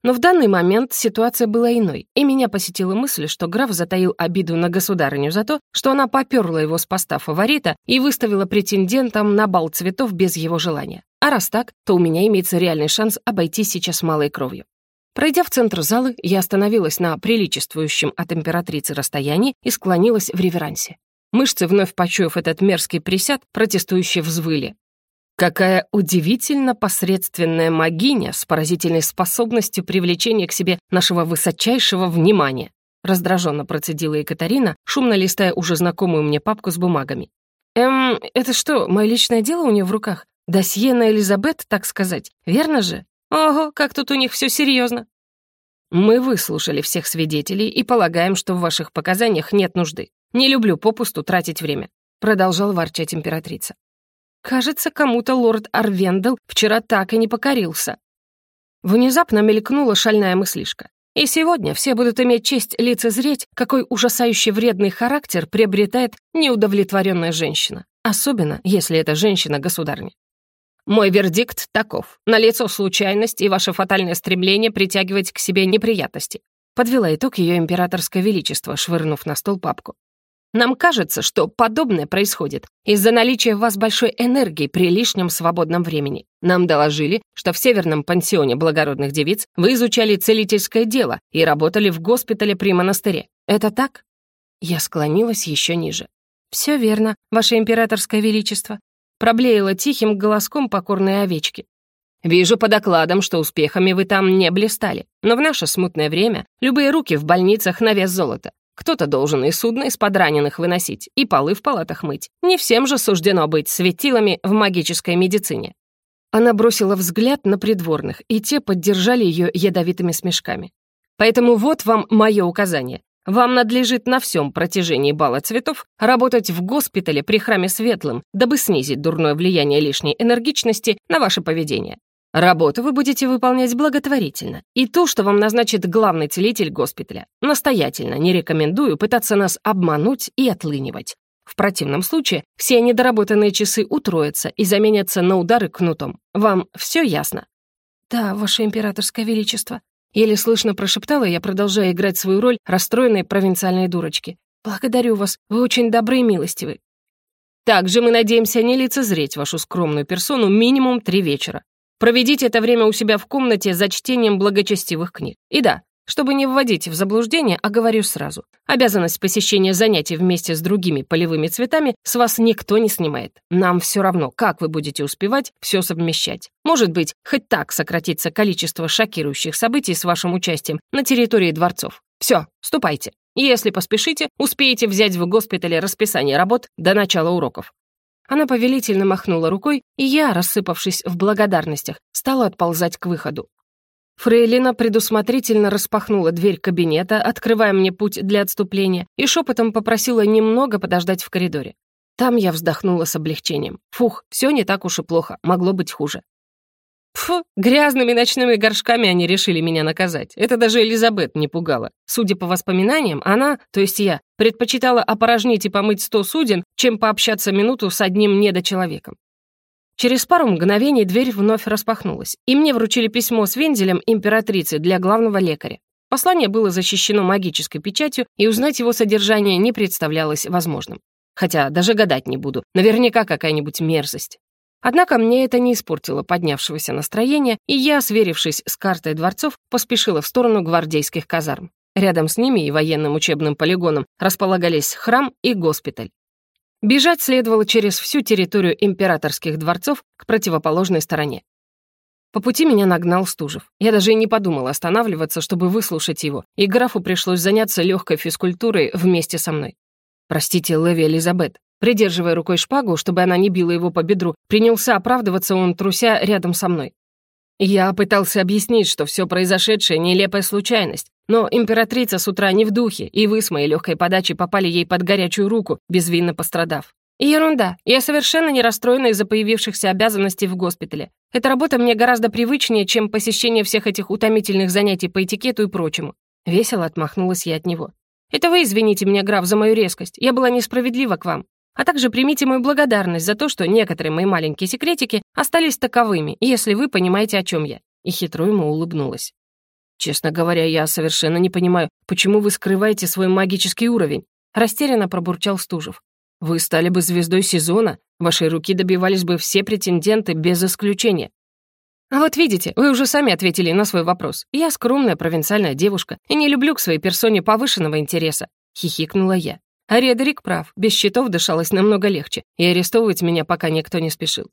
Speaker 1: Но в данный момент ситуация была иной, и меня посетила мысль, что граф затаил обиду на государыню за то, что она поперла его с поста фаворита и выставила претендентом на бал цветов без его желания. А раз так, то у меня имеется реальный шанс обойти сейчас малой кровью. Пройдя в центр залы, я остановилась на приличествующем от императрицы расстоянии и склонилась в реверансе. Мышцы, вновь почуяв этот мерзкий присяд, протестующие взвыли. Какая удивительно посредственная магиня с поразительной способностью привлечения к себе нашего высочайшего внимания. Раздраженно процедила Екатерина, шумно листая уже знакомую мне папку с бумагами. «Эм, это что, мое личное дело у нее в руках? Досье на Элизабет, так сказать, верно же? Ого, как тут у них все серьезно. Мы выслушали всех свидетелей и полагаем, что в ваших показаниях нет нужды. Не люблю попусту тратить время», — продолжал ворчать императрица. «Кажется, кому-то лорд Арвендел вчера так и не покорился». Внезапно мелькнула шальная мыслишка. И сегодня все будут иметь честь лицезреть, какой ужасающий вредный характер приобретает неудовлетворенная женщина, особенно если это женщина-государня. Мой вердикт таков. Налицо случайность и ваше фатальное стремление притягивать к себе неприятности. Подвела итог ее императорское величество, швырнув на стол папку. Нам кажется, что подобное происходит из-за наличия в вас большой энергии при лишнем свободном времени. Нам доложили, что в Северном пансионе благородных девиц вы изучали целительское дело и работали в госпитале при монастыре. Это так? Я склонилась еще ниже. Все верно, ваше императорское величество проблеяла тихим голоском покорной овечки. «Вижу по докладам, что успехами вы там не блистали, но в наше смутное время любые руки в больницах на вес золота. Кто-то должен и судно из-под раненых выносить, и полы в палатах мыть. Не всем же суждено быть светилами в магической медицине». Она бросила взгляд на придворных, и те поддержали ее ядовитыми смешками. «Поэтому вот вам мое указание. Вам надлежит на всем протяжении бала цветов работать в госпитале при храме Светлым, дабы снизить дурное влияние лишней энергичности на ваше поведение. Работу вы будете выполнять благотворительно. И то, что вам назначит главный целитель госпиталя. Настоятельно не рекомендую пытаться нас обмануть и отлынивать. В противном случае все недоработанные часы утроятся и заменятся на удары кнутом. Вам все ясно? «Да, ваше императорское величество», Еле слышно прошептала я, продолжая играть свою роль расстроенной провинциальной дурочки. «Благодарю вас, вы очень добры и милостивы». Также мы надеемся не лицезреть вашу скромную персону минимум три вечера. Проведите это время у себя в комнате за чтением благочестивых книг. И да, чтобы не вводить в заблуждение, а говорю сразу. Обязанность посещения занятий вместе с другими полевыми цветами с вас никто не снимает. Нам все равно, как вы будете успевать все совмещать. Может быть, хоть так сократится количество шокирующих событий с вашим участием на территории дворцов. Все, ступайте. Если поспешите, успеете взять в госпитале расписание работ до начала уроков. Она повелительно махнула рукой, и я, рассыпавшись в благодарностях, стала отползать к выходу. Фрейлина предусмотрительно распахнула дверь кабинета, открывая мне путь для отступления, и шепотом попросила немного подождать в коридоре. Там я вздохнула с облегчением. Фух, все не так уж и плохо, могло быть хуже. Фу, грязными ночными горшками они решили меня наказать. Это даже Элизабет не пугало. Судя по воспоминаниям, она, то есть я, предпочитала опорожнить и помыть сто суден, чем пообщаться минуту с одним недочеловеком. Через пару мгновений дверь вновь распахнулась, и мне вручили письмо с вензелем императрицы для главного лекаря. Послание было защищено магической печатью, и узнать его содержание не представлялось возможным. Хотя даже гадать не буду, наверняка какая-нибудь мерзость. Однако мне это не испортило поднявшегося настроения, и я, сверившись с картой дворцов, поспешила в сторону гвардейских казарм. Рядом с ними и военным учебным полигоном располагались храм и госпиталь. Бежать следовало через всю территорию императорских дворцов к противоположной стороне. По пути меня нагнал Стужев. Я даже и не подумала останавливаться, чтобы выслушать его, и графу пришлось заняться легкой физкультурой вместе со мной. «Простите, Леви Элизабет». Придерживая рукой шпагу, чтобы она не била его по бедру, принялся оправдываться он, труся рядом со мной. Я пытался объяснить, что все произошедшее — нелепая случайность, но императрица с утра не в духе, и вы с моей легкой подачи попали ей под горячую руку, безвинно пострадав. Ерунда. Я совершенно не расстроена из-за появившихся обязанностей в госпитале. Эта работа мне гораздо привычнее, чем посещение всех этих утомительных занятий по этикету и прочему. Весело отмахнулась я от него. Это вы извините меня, граф, за мою резкость. Я была несправедлива к вам. А также примите мою благодарность за то, что некоторые мои маленькие секретики остались таковыми, если вы понимаете, о чем я». И хитро ему улыбнулась. «Честно говоря, я совершенно не понимаю, почему вы скрываете свой магический уровень?» Растерянно пробурчал Стужев. «Вы стали бы звездой сезона, вашей руки добивались бы все претенденты без исключения. А вот видите, вы уже сами ответили на свой вопрос. Я скромная провинциальная девушка и не люблю к своей персоне повышенного интереса», — хихикнула я. А Редерик прав, без счетов дышалось намного легче, и арестовывать меня пока никто не спешил.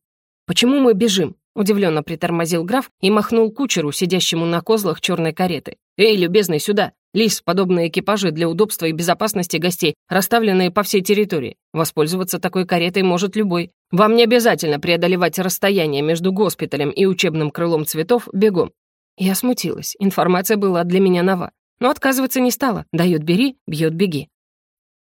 Speaker 1: «Почему мы бежим?» — удивленно притормозил граф и махнул кучеру, сидящему на козлах черной кареты. «Эй, любезный, сюда! Лис, подобные экипажи для удобства и безопасности гостей, расставленные по всей территории. Воспользоваться такой каретой может любой. Вам не обязательно преодолевать расстояние между госпиталем и учебным крылом цветов бегом». Я смутилась, информация была для меня нова. Но отказываться не стала. Дает бери, бьет беги.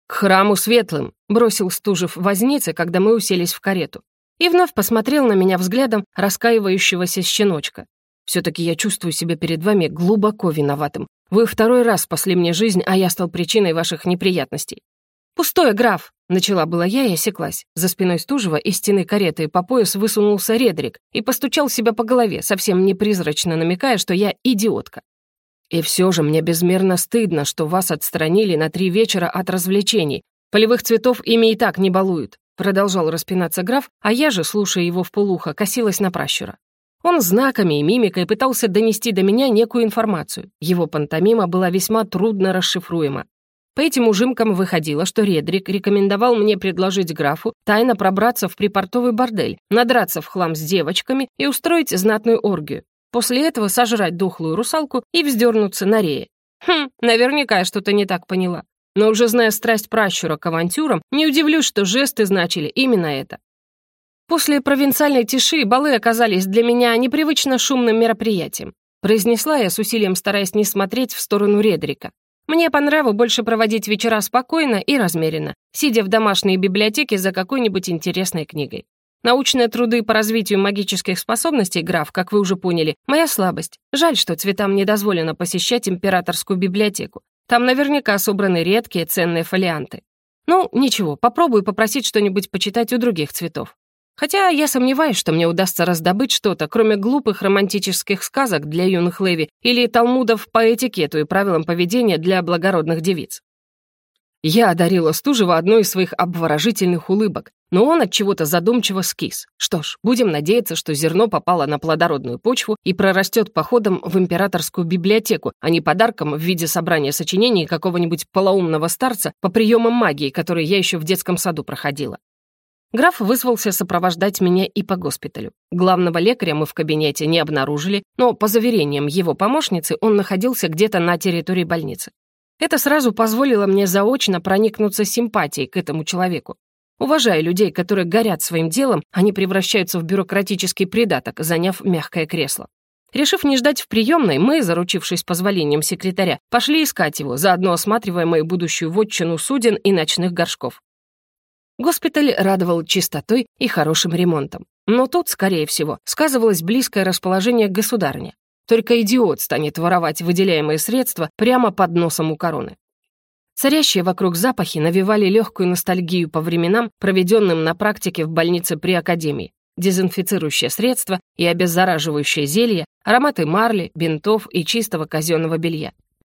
Speaker 1: «К храму светлым», — бросил Стужев вознице, когда мы уселись в карету. И вновь посмотрел на меня взглядом раскаивающегося щеночка. «Все-таки я чувствую себя перед вами глубоко виноватым. Вы второй раз спасли мне жизнь, а я стал причиной ваших неприятностей». «Пустое, граф!» — начала была я и осеклась. За спиной Стужева из стены кареты по пояс высунулся Редрик и постучал себя по голове, совсем непризрачно намекая, что я идиотка. И все же мне безмерно стыдно, что вас отстранили на три вечера от развлечений. Полевых цветов ими и так не балуют», — продолжал распинаться граф, а я же, слушая его в полухо, косилась на пращура. Он знаками и мимикой пытался донести до меня некую информацию. Его пантомима была весьма трудно расшифруема. По этим ужимкам выходило, что Редрик рекомендовал мне предложить графу тайно пробраться в припортовый бордель, надраться в хлам с девочками и устроить знатную оргию. После этого сожрать дохлую русалку и вздернуться на рее. Хм, наверняка я что-то не так поняла. Но уже зная страсть пращура к авантюрам, не удивлюсь, что жесты значили именно это. После провинциальной тиши балы оказались для меня непривычно шумным мероприятием. Произнесла я с усилием, стараясь не смотреть в сторону Редрика. Мне по нраву больше проводить вечера спокойно и размеренно, сидя в домашней библиотеке за какой-нибудь интересной книгой. Научные труды по развитию магических способностей, граф, как вы уже поняли, моя слабость. Жаль, что цветам не дозволено посещать императорскую библиотеку. Там наверняка собраны редкие ценные фолианты. Ну, ничего, попробую попросить что-нибудь почитать у других цветов. Хотя я сомневаюсь, что мне удастся раздобыть что-то, кроме глупых романтических сказок для юных леви или талмудов по этикету и правилам поведения для благородных девиц. Я одарила Стужева одной из своих обворожительных улыбок, но он от чего-то задумчиво скис. Что ж, будем надеяться, что зерно попало на плодородную почву и прорастет походом в императорскую библиотеку, а не подарком в виде собрания сочинений какого-нибудь полоумного старца по приемам магии, которые я еще в детском саду проходила. Граф вызвался сопровождать меня и по госпиталю. Главного лекаря мы в кабинете не обнаружили, но, по заверениям его помощницы, он находился где-то на территории больницы. Это сразу позволило мне заочно проникнуться симпатией к этому человеку. Уважая людей, которые горят своим делом, они превращаются в бюрократический придаток, заняв мягкое кресло. Решив не ждать в приемной, мы, заручившись позволением секретаря, пошли искать его, заодно осматривая мою будущую вотчину суден и ночных горшков. Госпиталь радовал чистотой и хорошим ремонтом. Но тут, скорее всего, сказывалось близкое расположение государни. Только идиот станет воровать выделяемые средства прямо под носом у короны. Царящие вокруг запахи навевали легкую ностальгию по временам, проведенным на практике в больнице при Академии. Дезинфицирующее средство и обеззараживающее зелье, ароматы марли, бинтов и чистого казенного белья.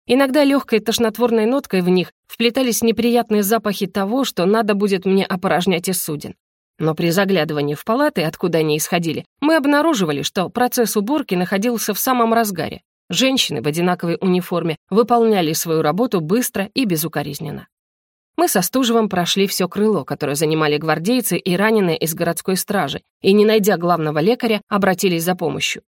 Speaker 1: Иногда легкой тошнотворной ноткой в них вплетались неприятные запахи того, что надо будет мне опорожнять из суден. Но при заглядывании в палаты, откуда они исходили, мы обнаруживали, что процесс уборки находился в самом разгаре. Женщины в одинаковой униформе выполняли свою работу быстро и безукоризненно. Мы со Стужевым прошли все крыло, которое занимали гвардейцы и раненые из городской стражи, и, не найдя главного лекаря, обратились за помощью.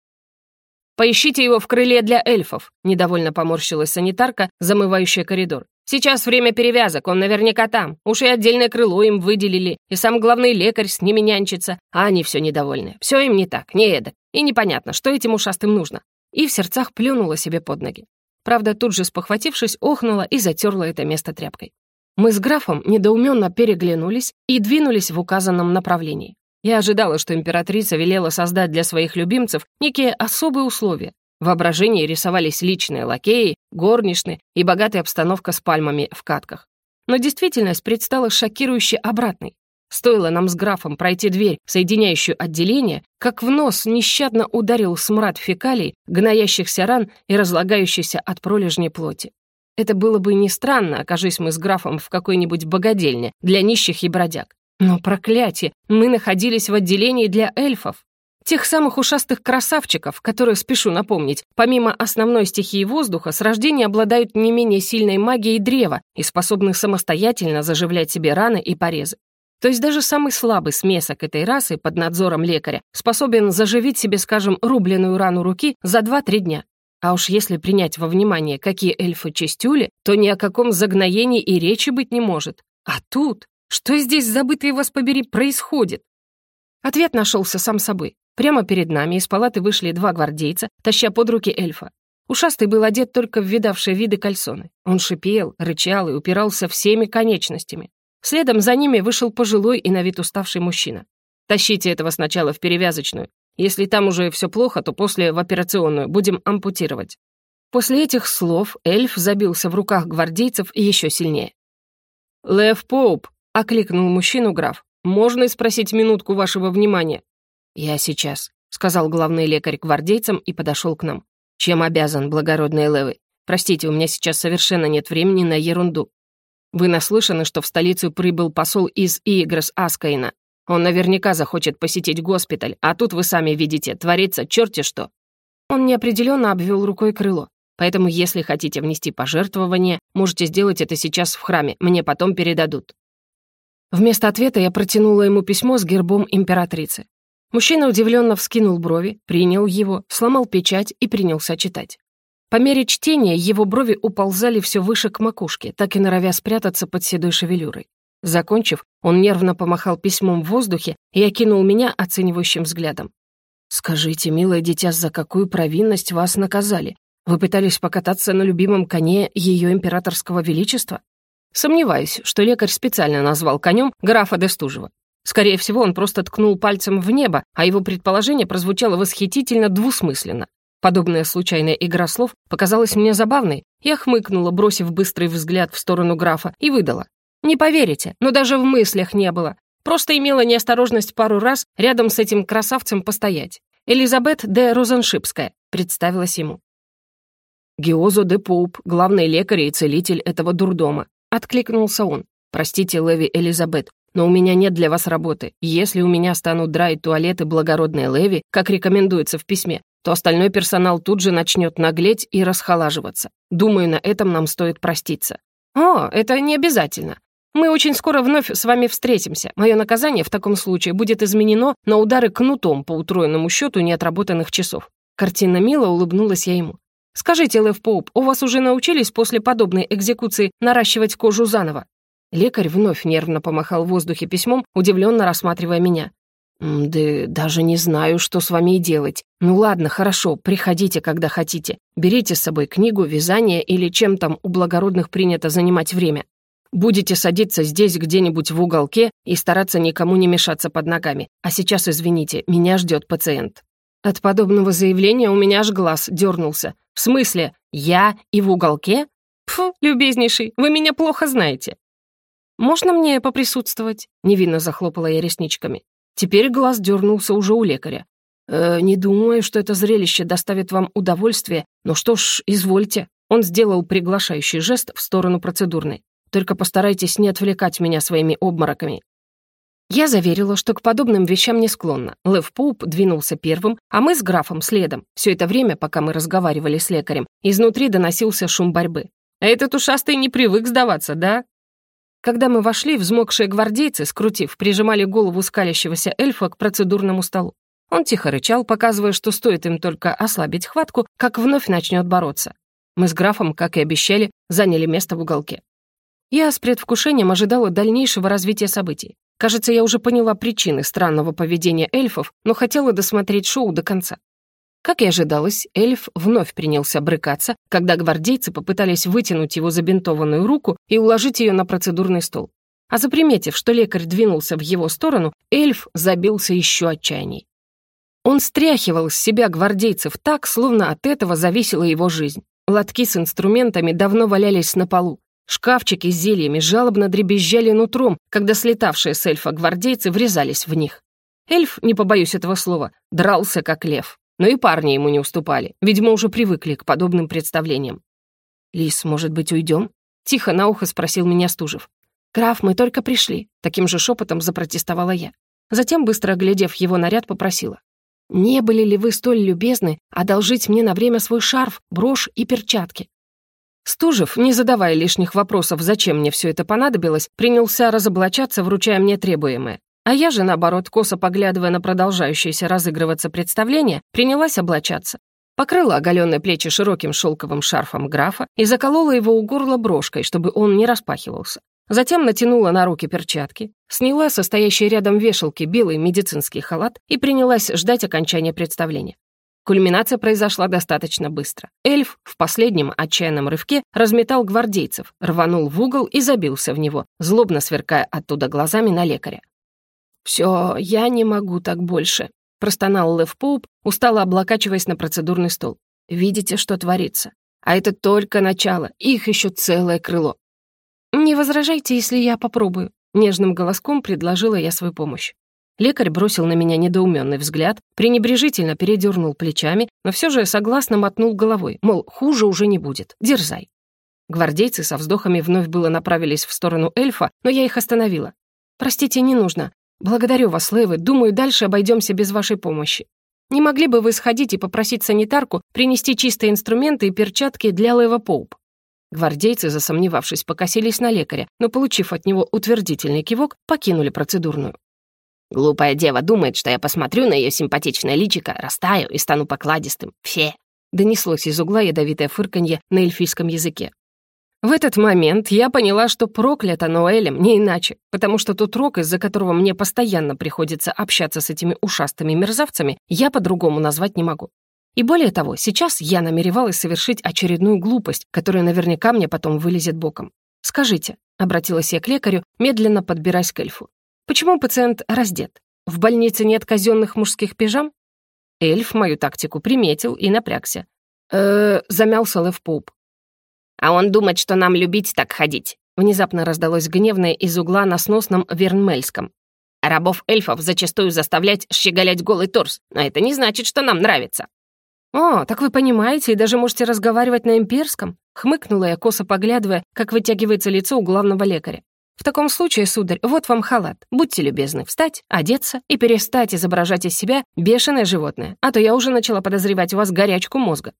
Speaker 1: «Поищите его в крыле для эльфов», — недовольно поморщилась санитарка, замывающая коридор. «Сейчас время перевязок, он наверняка там. Уж и отдельное крыло им выделили, и сам главный лекарь с ними нянчится, а они все недовольны. Все им не так, не эдак, и непонятно, что этим ушастым нужно и в сердцах плюнула себе под ноги. Правда, тут же спохватившись, охнула и затерла это место тряпкой. Мы с графом недоуменно переглянулись и двинулись в указанном направлении. Я ожидала, что императрица велела создать для своих любимцев некие особые условия. В воображении рисовались личные лакеи, горничные и богатая обстановка с пальмами в катках. Но действительность предстала шокирующе обратной. Стоило нам с графом пройти дверь, соединяющую отделение, как в нос нещадно ударил смрад фекалий, гноящихся ран и разлагающейся от пролежней плоти. Это было бы не странно, окажись мы с графом в какой-нибудь богадельне для нищих и бродяг. Но, проклятие, мы находились в отделении для эльфов. Тех самых ушастых красавчиков, которые, спешу напомнить, помимо основной стихии воздуха, с рождения обладают не менее сильной магией древа и способны самостоятельно заживлять себе раны и порезы. То есть даже самый слабый смесок этой расы под надзором лекаря способен заживить себе, скажем, рубленную рану руки за 2-3 дня. А уж если принять во внимание, какие эльфы чистюли, то ни о каком загноении и речи быть не может. А тут, что здесь, забытые вас побери, происходит? Ответ нашелся сам собой. Прямо перед нами из палаты вышли два гвардейца, таща под руки эльфа. Ушастый был одет только в видавшие виды кальсоны. Он шипел, рычал и упирался всеми конечностями. Следом за ними вышел пожилой и на вид уставший мужчина. «Тащите этого сначала в перевязочную. Если там уже все плохо, то после в операционную будем ампутировать». После этих слов эльф забился в руках гвардейцев еще сильнее. «Лев Поуп», — окликнул мужчину граф, «можно спросить минутку вашего внимания?» «Я сейчас», — сказал главный лекарь гвардейцам и подошел к нам. «Чем обязан, благородные левы? Простите, у меня сейчас совершенно нет времени на ерунду. Вы наслышаны, что в столицу прибыл посол из Игрес Аскаина. Он наверняка захочет посетить госпиталь, а тут вы сами видите, творится черти что». Он неопределенно обвел рукой крыло. Поэтому, если хотите внести пожертвование, можете сделать это сейчас в храме, мне потом передадут». Вместо ответа я протянула ему письмо с гербом императрицы. Мужчина удивленно вскинул брови, принял его, сломал печать и принялся читать. По мере чтения его брови уползали все выше к макушке, так и норовя спрятаться под седой шевелюрой. Закончив, он нервно помахал письмом в воздухе и окинул меня оценивающим взглядом. «Скажите, милое дитя, за какую провинность вас наказали? Вы пытались покататься на любимом коне ее императорского величества?» Сомневаюсь, что лекарь специально назвал конем графа Дестужева. Скорее всего, он просто ткнул пальцем в небо, а его предположение прозвучало восхитительно двусмысленно. Подобная случайная игра слов показалась мне забавной. Я хмыкнула, бросив быстрый взгляд в сторону графа, и выдала. «Не поверите, но даже в мыслях не было. Просто имела неосторожность пару раз рядом с этим красавцем постоять. Элизабет де Розеншипская», — представилась ему. «Геозо де Поуп, главный лекарь и целитель этого дурдома», — откликнулся он. «Простите, Леви Элизабет, но у меня нет для вас работы. Если у меня станут драить туалеты благородной Леви, как рекомендуется в письме, то остальной персонал тут же начнет наглеть и расхолаживаться. Думаю, на этом нам стоит проститься. О, это не обязательно. Мы очень скоро вновь с вами встретимся. Мое наказание в таком случае будет изменено на удары кнутом по утроенному счету неотработанных часов. Картина мило улыбнулась я ему. «Скажите, Лев Поуп, у вас уже научились после подобной экзекуции наращивать кожу заново?» Лекарь вновь нервно помахал в воздухе письмом, удивленно рассматривая меня. «Да даже не знаю, что с вами делать. Ну ладно, хорошо, приходите, когда хотите. Берите с собой книгу, вязание или чем там у благородных принято занимать время. Будете садиться здесь где-нибудь в уголке и стараться никому не мешаться под ногами. А сейчас, извините, меня ждет пациент». От подобного заявления у меня аж глаз дернулся. В смысле, я и в уголке? Фу, любезнейший, вы меня плохо знаете. «Можно мне поприсутствовать?» — невинно захлопала я ресничками. Теперь глаз дернулся уже у лекаря. «Э, «Не думаю, что это зрелище доставит вам удовольствие, но что ж, извольте». Он сделал приглашающий жест в сторону процедурной. «Только постарайтесь не отвлекать меня своими обмороками». Я заверила, что к подобным вещам не склонна. Лев Поуп двинулся первым, а мы с графом следом. Все это время, пока мы разговаривали с лекарем, изнутри доносился шум борьбы. «А этот ушастый не привык сдаваться, да?» Когда мы вошли, взмокшие гвардейцы, скрутив, прижимали голову скалящегося эльфа к процедурному столу. Он тихо рычал, показывая, что стоит им только ослабить хватку, как вновь начнет бороться. Мы с графом, как и обещали, заняли место в уголке. Я с предвкушением ожидала дальнейшего развития событий. Кажется, я уже поняла причины странного поведения эльфов, но хотела досмотреть шоу до конца. Как и ожидалось, эльф вновь принялся брыкаться, когда гвардейцы попытались вытянуть его забинтованную руку и уложить ее на процедурный стол. А заприметив, что лекарь двинулся в его сторону, эльф забился еще отчаянней. Он стряхивал с себя гвардейцев так, словно от этого зависела его жизнь. Лотки с инструментами давно валялись на полу. Шкафчики с зельями жалобно дребезжали нутром, когда слетавшие с эльфа гвардейцы врезались в них. Эльф, не побоюсь этого слова, дрался как лев. Но и парни ему не уступали. Видимо, уже привыкли к подобным представлениям. «Лис, может быть, уйдем?» Тихо на ухо спросил меня Стужев. «Граф, мы только пришли», — таким же шепотом запротестовала я. Затем, быстро оглядев его наряд, попросила. «Не были ли вы столь любезны одолжить мне на время свой шарф, брошь и перчатки?» Стужев, не задавая лишних вопросов, зачем мне все это понадобилось, принялся разоблачаться, вручая мне требуемое. А я же, наоборот, косо поглядывая на продолжающееся разыгрываться представление, принялась облачаться. Покрыла оголенные плечи широким шелковым шарфом графа и заколола его у горла брошкой, чтобы он не распахивался. Затем натянула на руки перчатки, сняла состоящий рядом вешалки белый медицинский халат и принялась ждать окончания представления. Кульминация произошла достаточно быстро. Эльф в последнем отчаянном рывке разметал гвардейцев, рванул в угол и забился в него, злобно сверкая оттуда глазами на лекаря. «Все, я не могу так больше», — простонал Лев Поуп, устало облокачиваясь на процедурный стол. «Видите, что творится? А это только начало, их еще целое крыло». «Не возражайте, если я попробую», — нежным голоском предложила я свою помощь. Лекарь бросил на меня недоуменный взгляд, пренебрежительно передернул плечами, но все же согласно мотнул головой, мол, хуже уже не будет, дерзай. Гвардейцы со вздохами вновь было направились в сторону эльфа, но я их остановила. «Простите, не нужно. «Благодарю вас, Лэйвы. Думаю, дальше обойдемся без вашей помощи. Не могли бы вы сходить и попросить санитарку принести чистые инструменты и перчатки для Лэйва Поуп?» Гвардейцы, засомневавшись, покосились на лекаря, но, получив от него утвердительный кивок, покинули процедурную. «Глупая дева думает, что я посмотрю на ее симпатичное личико, растаю и стану покладистым. Фе!» Донеслось из угла ядовитое фырканье на эльфийском языке. В этот момент я поняла, что проклята Ноэлем не иначе, потому что тот рок, из-за которого мне постоянно приходится общаться с этими ушастыми мерзавцами, я по-другому назвать не могу. И более того, сейчас я намеревалась совершить очередную глупость, которая наверняка мне потом вылезет боком. «Скажите», — обратилась я к лекарю, медленно подбираясь к эльфу, «почему пациент раздет? В больнице нет казенных мужских пижам?» Эльф мою тактику приметил и напрягся. «Э-э», замялся Лев Поуп. А он думает, что нам любить так ходить. Внезапно раздалось гневное из угла на сносном вернмельском. Рабов-эльфов зачастую заставлять щеголять голый торс, но это не значит, что нам нравится. «О, так вы понимаете и даже можете разговаривать на имперском?» Хмыкнула я, косо поглядывая, как вытягивается лицо у главного лекаря. «В таком случае, сударь, вот вам халат. Будьте любезны встать, одеться и перестать изображать из себя бешеное животное, а то я уже начала подозревать у вас горячку мозга.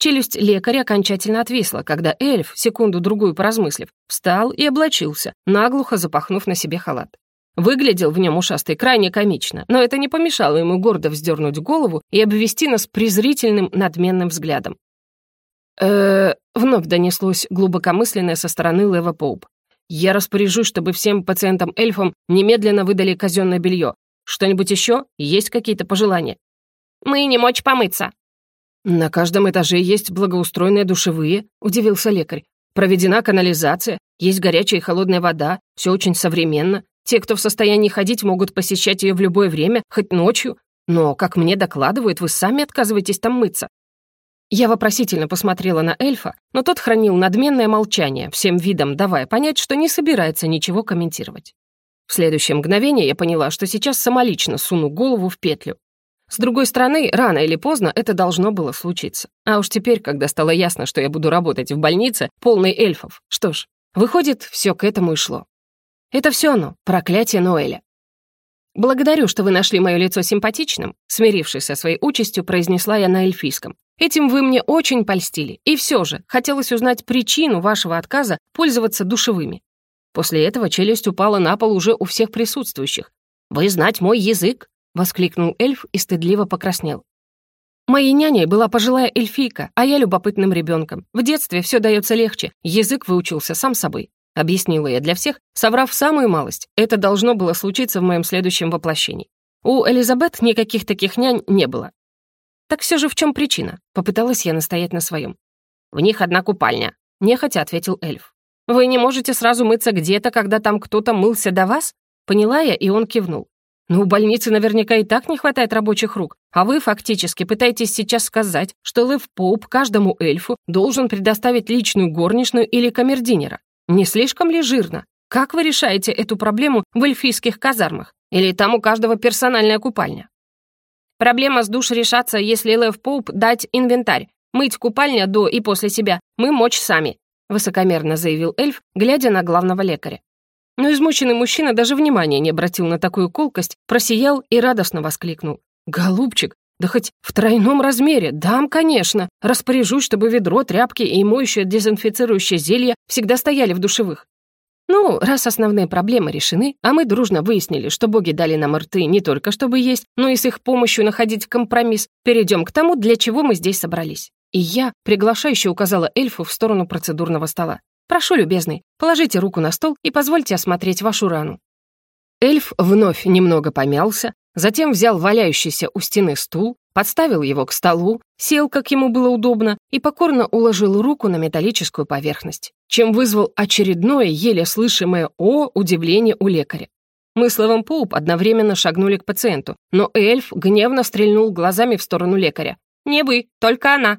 Speaker 1: Челюсть лекаря окончательно отвисла, когда эльф, секунду-другую поразмыслив, встал и облачился, наглухо запахнув на себе халат. Выглядел в нем ушастый крайне комично, но это не помешало ему гордо вздернуть голову и обвести нас презрительным надменным взглядом. э вновь донеслось глубокомысленное со стороны Лева Поуп. «Я распоряжусь, чтобы всем пациентам-эльфам немедленно выдали казенное белье. Что-нибудь еще? Есть какие-то пожелания?» «Мы не мочь помыться», «На каждом этаже есть благоустроенные душевые», — удивился лекарь. «Проведена канализация, есть горячая и холодная вода, все очень современно. Те, кто в состоянии ходить, могут посещать ее в любое время, хоть ночью. Но, как мне докладывают, вы сами отказываетесь там мыться». Я вопросительно посмотрела на эльфа, но тот хранил надменное молчание, всем видом давая понять, что не собирается ничего комментировать. В следующее мгновение я поняла, что сейчас самолично суну голову в петлю. С другой стороны, рано или поздно это должно было случиться. А уж теперь, когда стало ясно, что я буду работать в больнице, полной эльфов, что ж, выходит, все к этому и шло. Это все оно, проклятие Ноэля. «Благодарю, что вы нашли мое лицо симпатичным», смирившись со своей участью, произнесла я на эльфийском. «Этим вы мне очень польстили, и все же хотелось узнать причину вашего отказа пользоваться душевыми». После этого челюсть упала на пол уже у всех присутствующих. «Вы знать мой язык?» — воскликнул эльф и стыдливо покраснел. Моей няней была пожилая эльфийка, а я любопытным ребенком. В детстве все дается легче, язык выучился сам собой. Объяснила я для всех, соврав самую малость. Это должно было случиться в моем следующем воплощении. У Элизабет никаких таких нянь не было. Так все же в чем причина? Попыталась я настоять на своем. В них одна купальня, нехотя ответил эльф. Вы не можете сразу мыться где-то, когда там кто-то мылся до вас? Поняла я, и он кивнул. Ну, у больницы наверняка и так не хватает рабочих рук, а вы фактически пытаетесь сейчас сказать, что Лев Поуп каждому эльфу должен предоставить личную горничную или камердинера. Не слишком ли жирно? Как вы решаете эту проблему в эльфийских казармах? Или там у каждого персональная купальня? Проблема с душ решаться, если Лев Поуп дать инвентарь. Мыть купальня до и после себя мы мочь сами, высокомерно заявил эльф, глядя на главного лекаря. Но измученный мужчина даже внимания не обратил на такую колкость, просиял и радостно воскликнул. «Голубчик, да хоть в тройном размере, дам, конечно. Распоряжусь, чтобы ведро, тряпки и моющее дезинфицирующее зелье всегда стояли в душевых. Ну, раз основные проблемы решены, а мы дружно выяснили, что боги дали нам рты не только чтобы есть, но и с их помощью находить компромисс, перейдем к тому, для чего мы здесь собрались. И я приглашающе указала эльфу в сторону процедурного стола. «Прошу, любезный, положите руку на стол и позвольте осмотреть вашу рану». Эльф вновь немного помялся, затем взял валяющийся у стены стул, подставил его к столу, сел, как ему было удобно, и покорно уложил руку на металлическую поверхность, чем вызвал очередное, еле слышимое «о» удивление у лекаря. Мы с Левом Поуп одновременно шагнули к пациенту, но эльф гневно стрельнул глазами в сторону лекаря. «Не вы, только она!»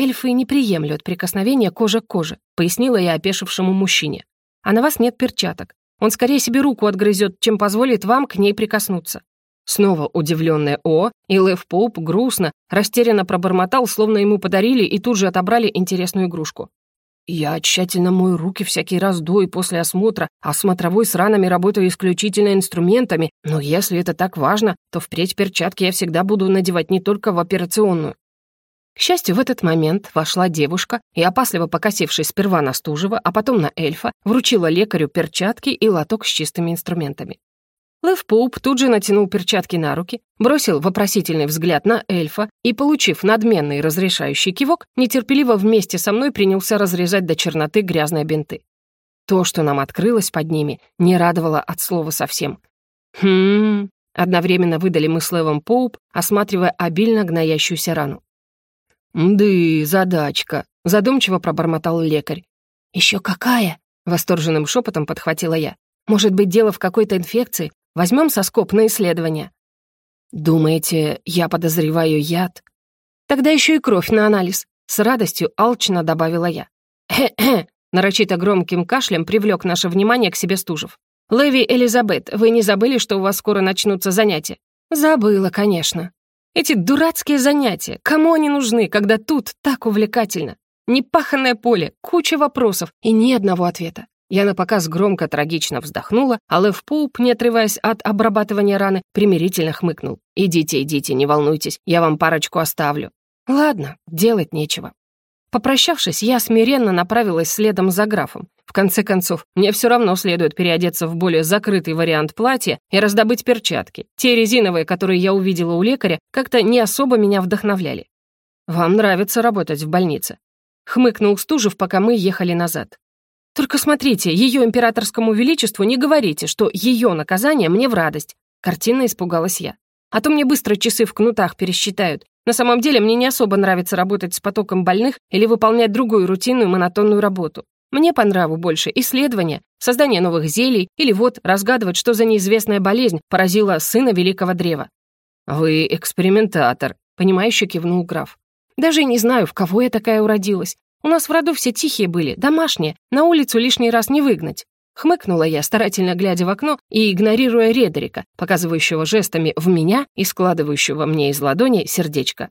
Speaker 1: «Эльфы не приемлют прикосновения кожа к коже», пояснила я опешившему мужчине. «А на вас нет перчаток. Он скорее себе руку отгрызет, чем позволит вам к ней прикоснуться». Снова удивленное «О», и Лев Поуп грустно, растерянно пробормотал, словно ему подарили и тут же отобрали интересную игрушку. «Я тщательно мою руки всякий раз до и после осмотра, а смотровой с ранами работаю исключительно инструментами, но если это так важно, то впредь перчатки я всегда буду надевать не только в операционную. К счастью, в этот момент вошла девушка и, опасливо покосившись сперва на Стужева, а потом на эльфа, вручила лекарю перчатки и лоток с чистыми инструментами. Лев Поуп тут же натянул перчатки на руки, бросил вопросительный взгляд на эльфа и, получив надменный разрешающий кивок, нетерпеливо вместе со мной принялся разрезать до черноты грязные бинты. То, что нам открылось под ними, не радовало от слова совсем. «Хм...» — одновременно выдали мы с Левом Поуп, осматривая обильно гноящуюся рану. «Да, задачка», — задумчиво пробормотал лекарь. «Еще какая?» — восторженным шепотом подхватила я. «Может быть, дело в какой-то инфекции? Возьмем соскоб на исследование». «Думаете, я подозреваю яд?» «Тогда еще и кровь на анализ», — с радостью алчно добавила я. «Хе-хе», — нарочито громким кашлем привлек наше внимание к себе Стужев. «Леви Элизабет, вы не забыли, что у вас скоро начнутся занятия?» «Забыла, конечно», эти дурацкие занятия, кому они нужны, когда тут так увлекательно? Непаханное поле, куча вопросов и ни одного ответа. Я напоказ громко трагично вздохнула, а Лев Поуп, не отрываясь от обрабатывания раны, примирительно хмыкнул. «Идите, идите, не волнуйтесь, я вам парочку оставлю». «Ладно, делать нечего». Попрощавшись, я смиренно направилась следом за графом. В конце концов, мне все равно следует переодеться в более закрытый вариант платья и раздобыть перчатки. Те резиновые, которые я увидела у лекаря, как-то не особо меня вдохновляли. «Вам нравится работать в больнице», — хмыкнул Стужев, пока мы ехали назад. «Только смотрите, ее императорскому величеству не говорите, что ее наказание мне в радость», — картинно испугалась я. «А то мне быстро часы в кнутах пересчитают. На самом деле мне не особо нравится работать с потоком больных или выполнять другую рутинную монотонную работу. Мне по нраву больше исследования, создание новых зелий или вот разгадывать, что за неизвестная болезнь поразила сына великого древа. «Вы экспериментатор», — понимающе кивнул граф. «Даже не знаю, в кого я такая уродилась. У нас в роду все тихие были, домашние, на улицу лишний раз не выгнать». Хмыкнула я, старательно глядя в окно и игнорируя Редерика, показывающего жестами в меня и складывающего мне из ладони сердечко.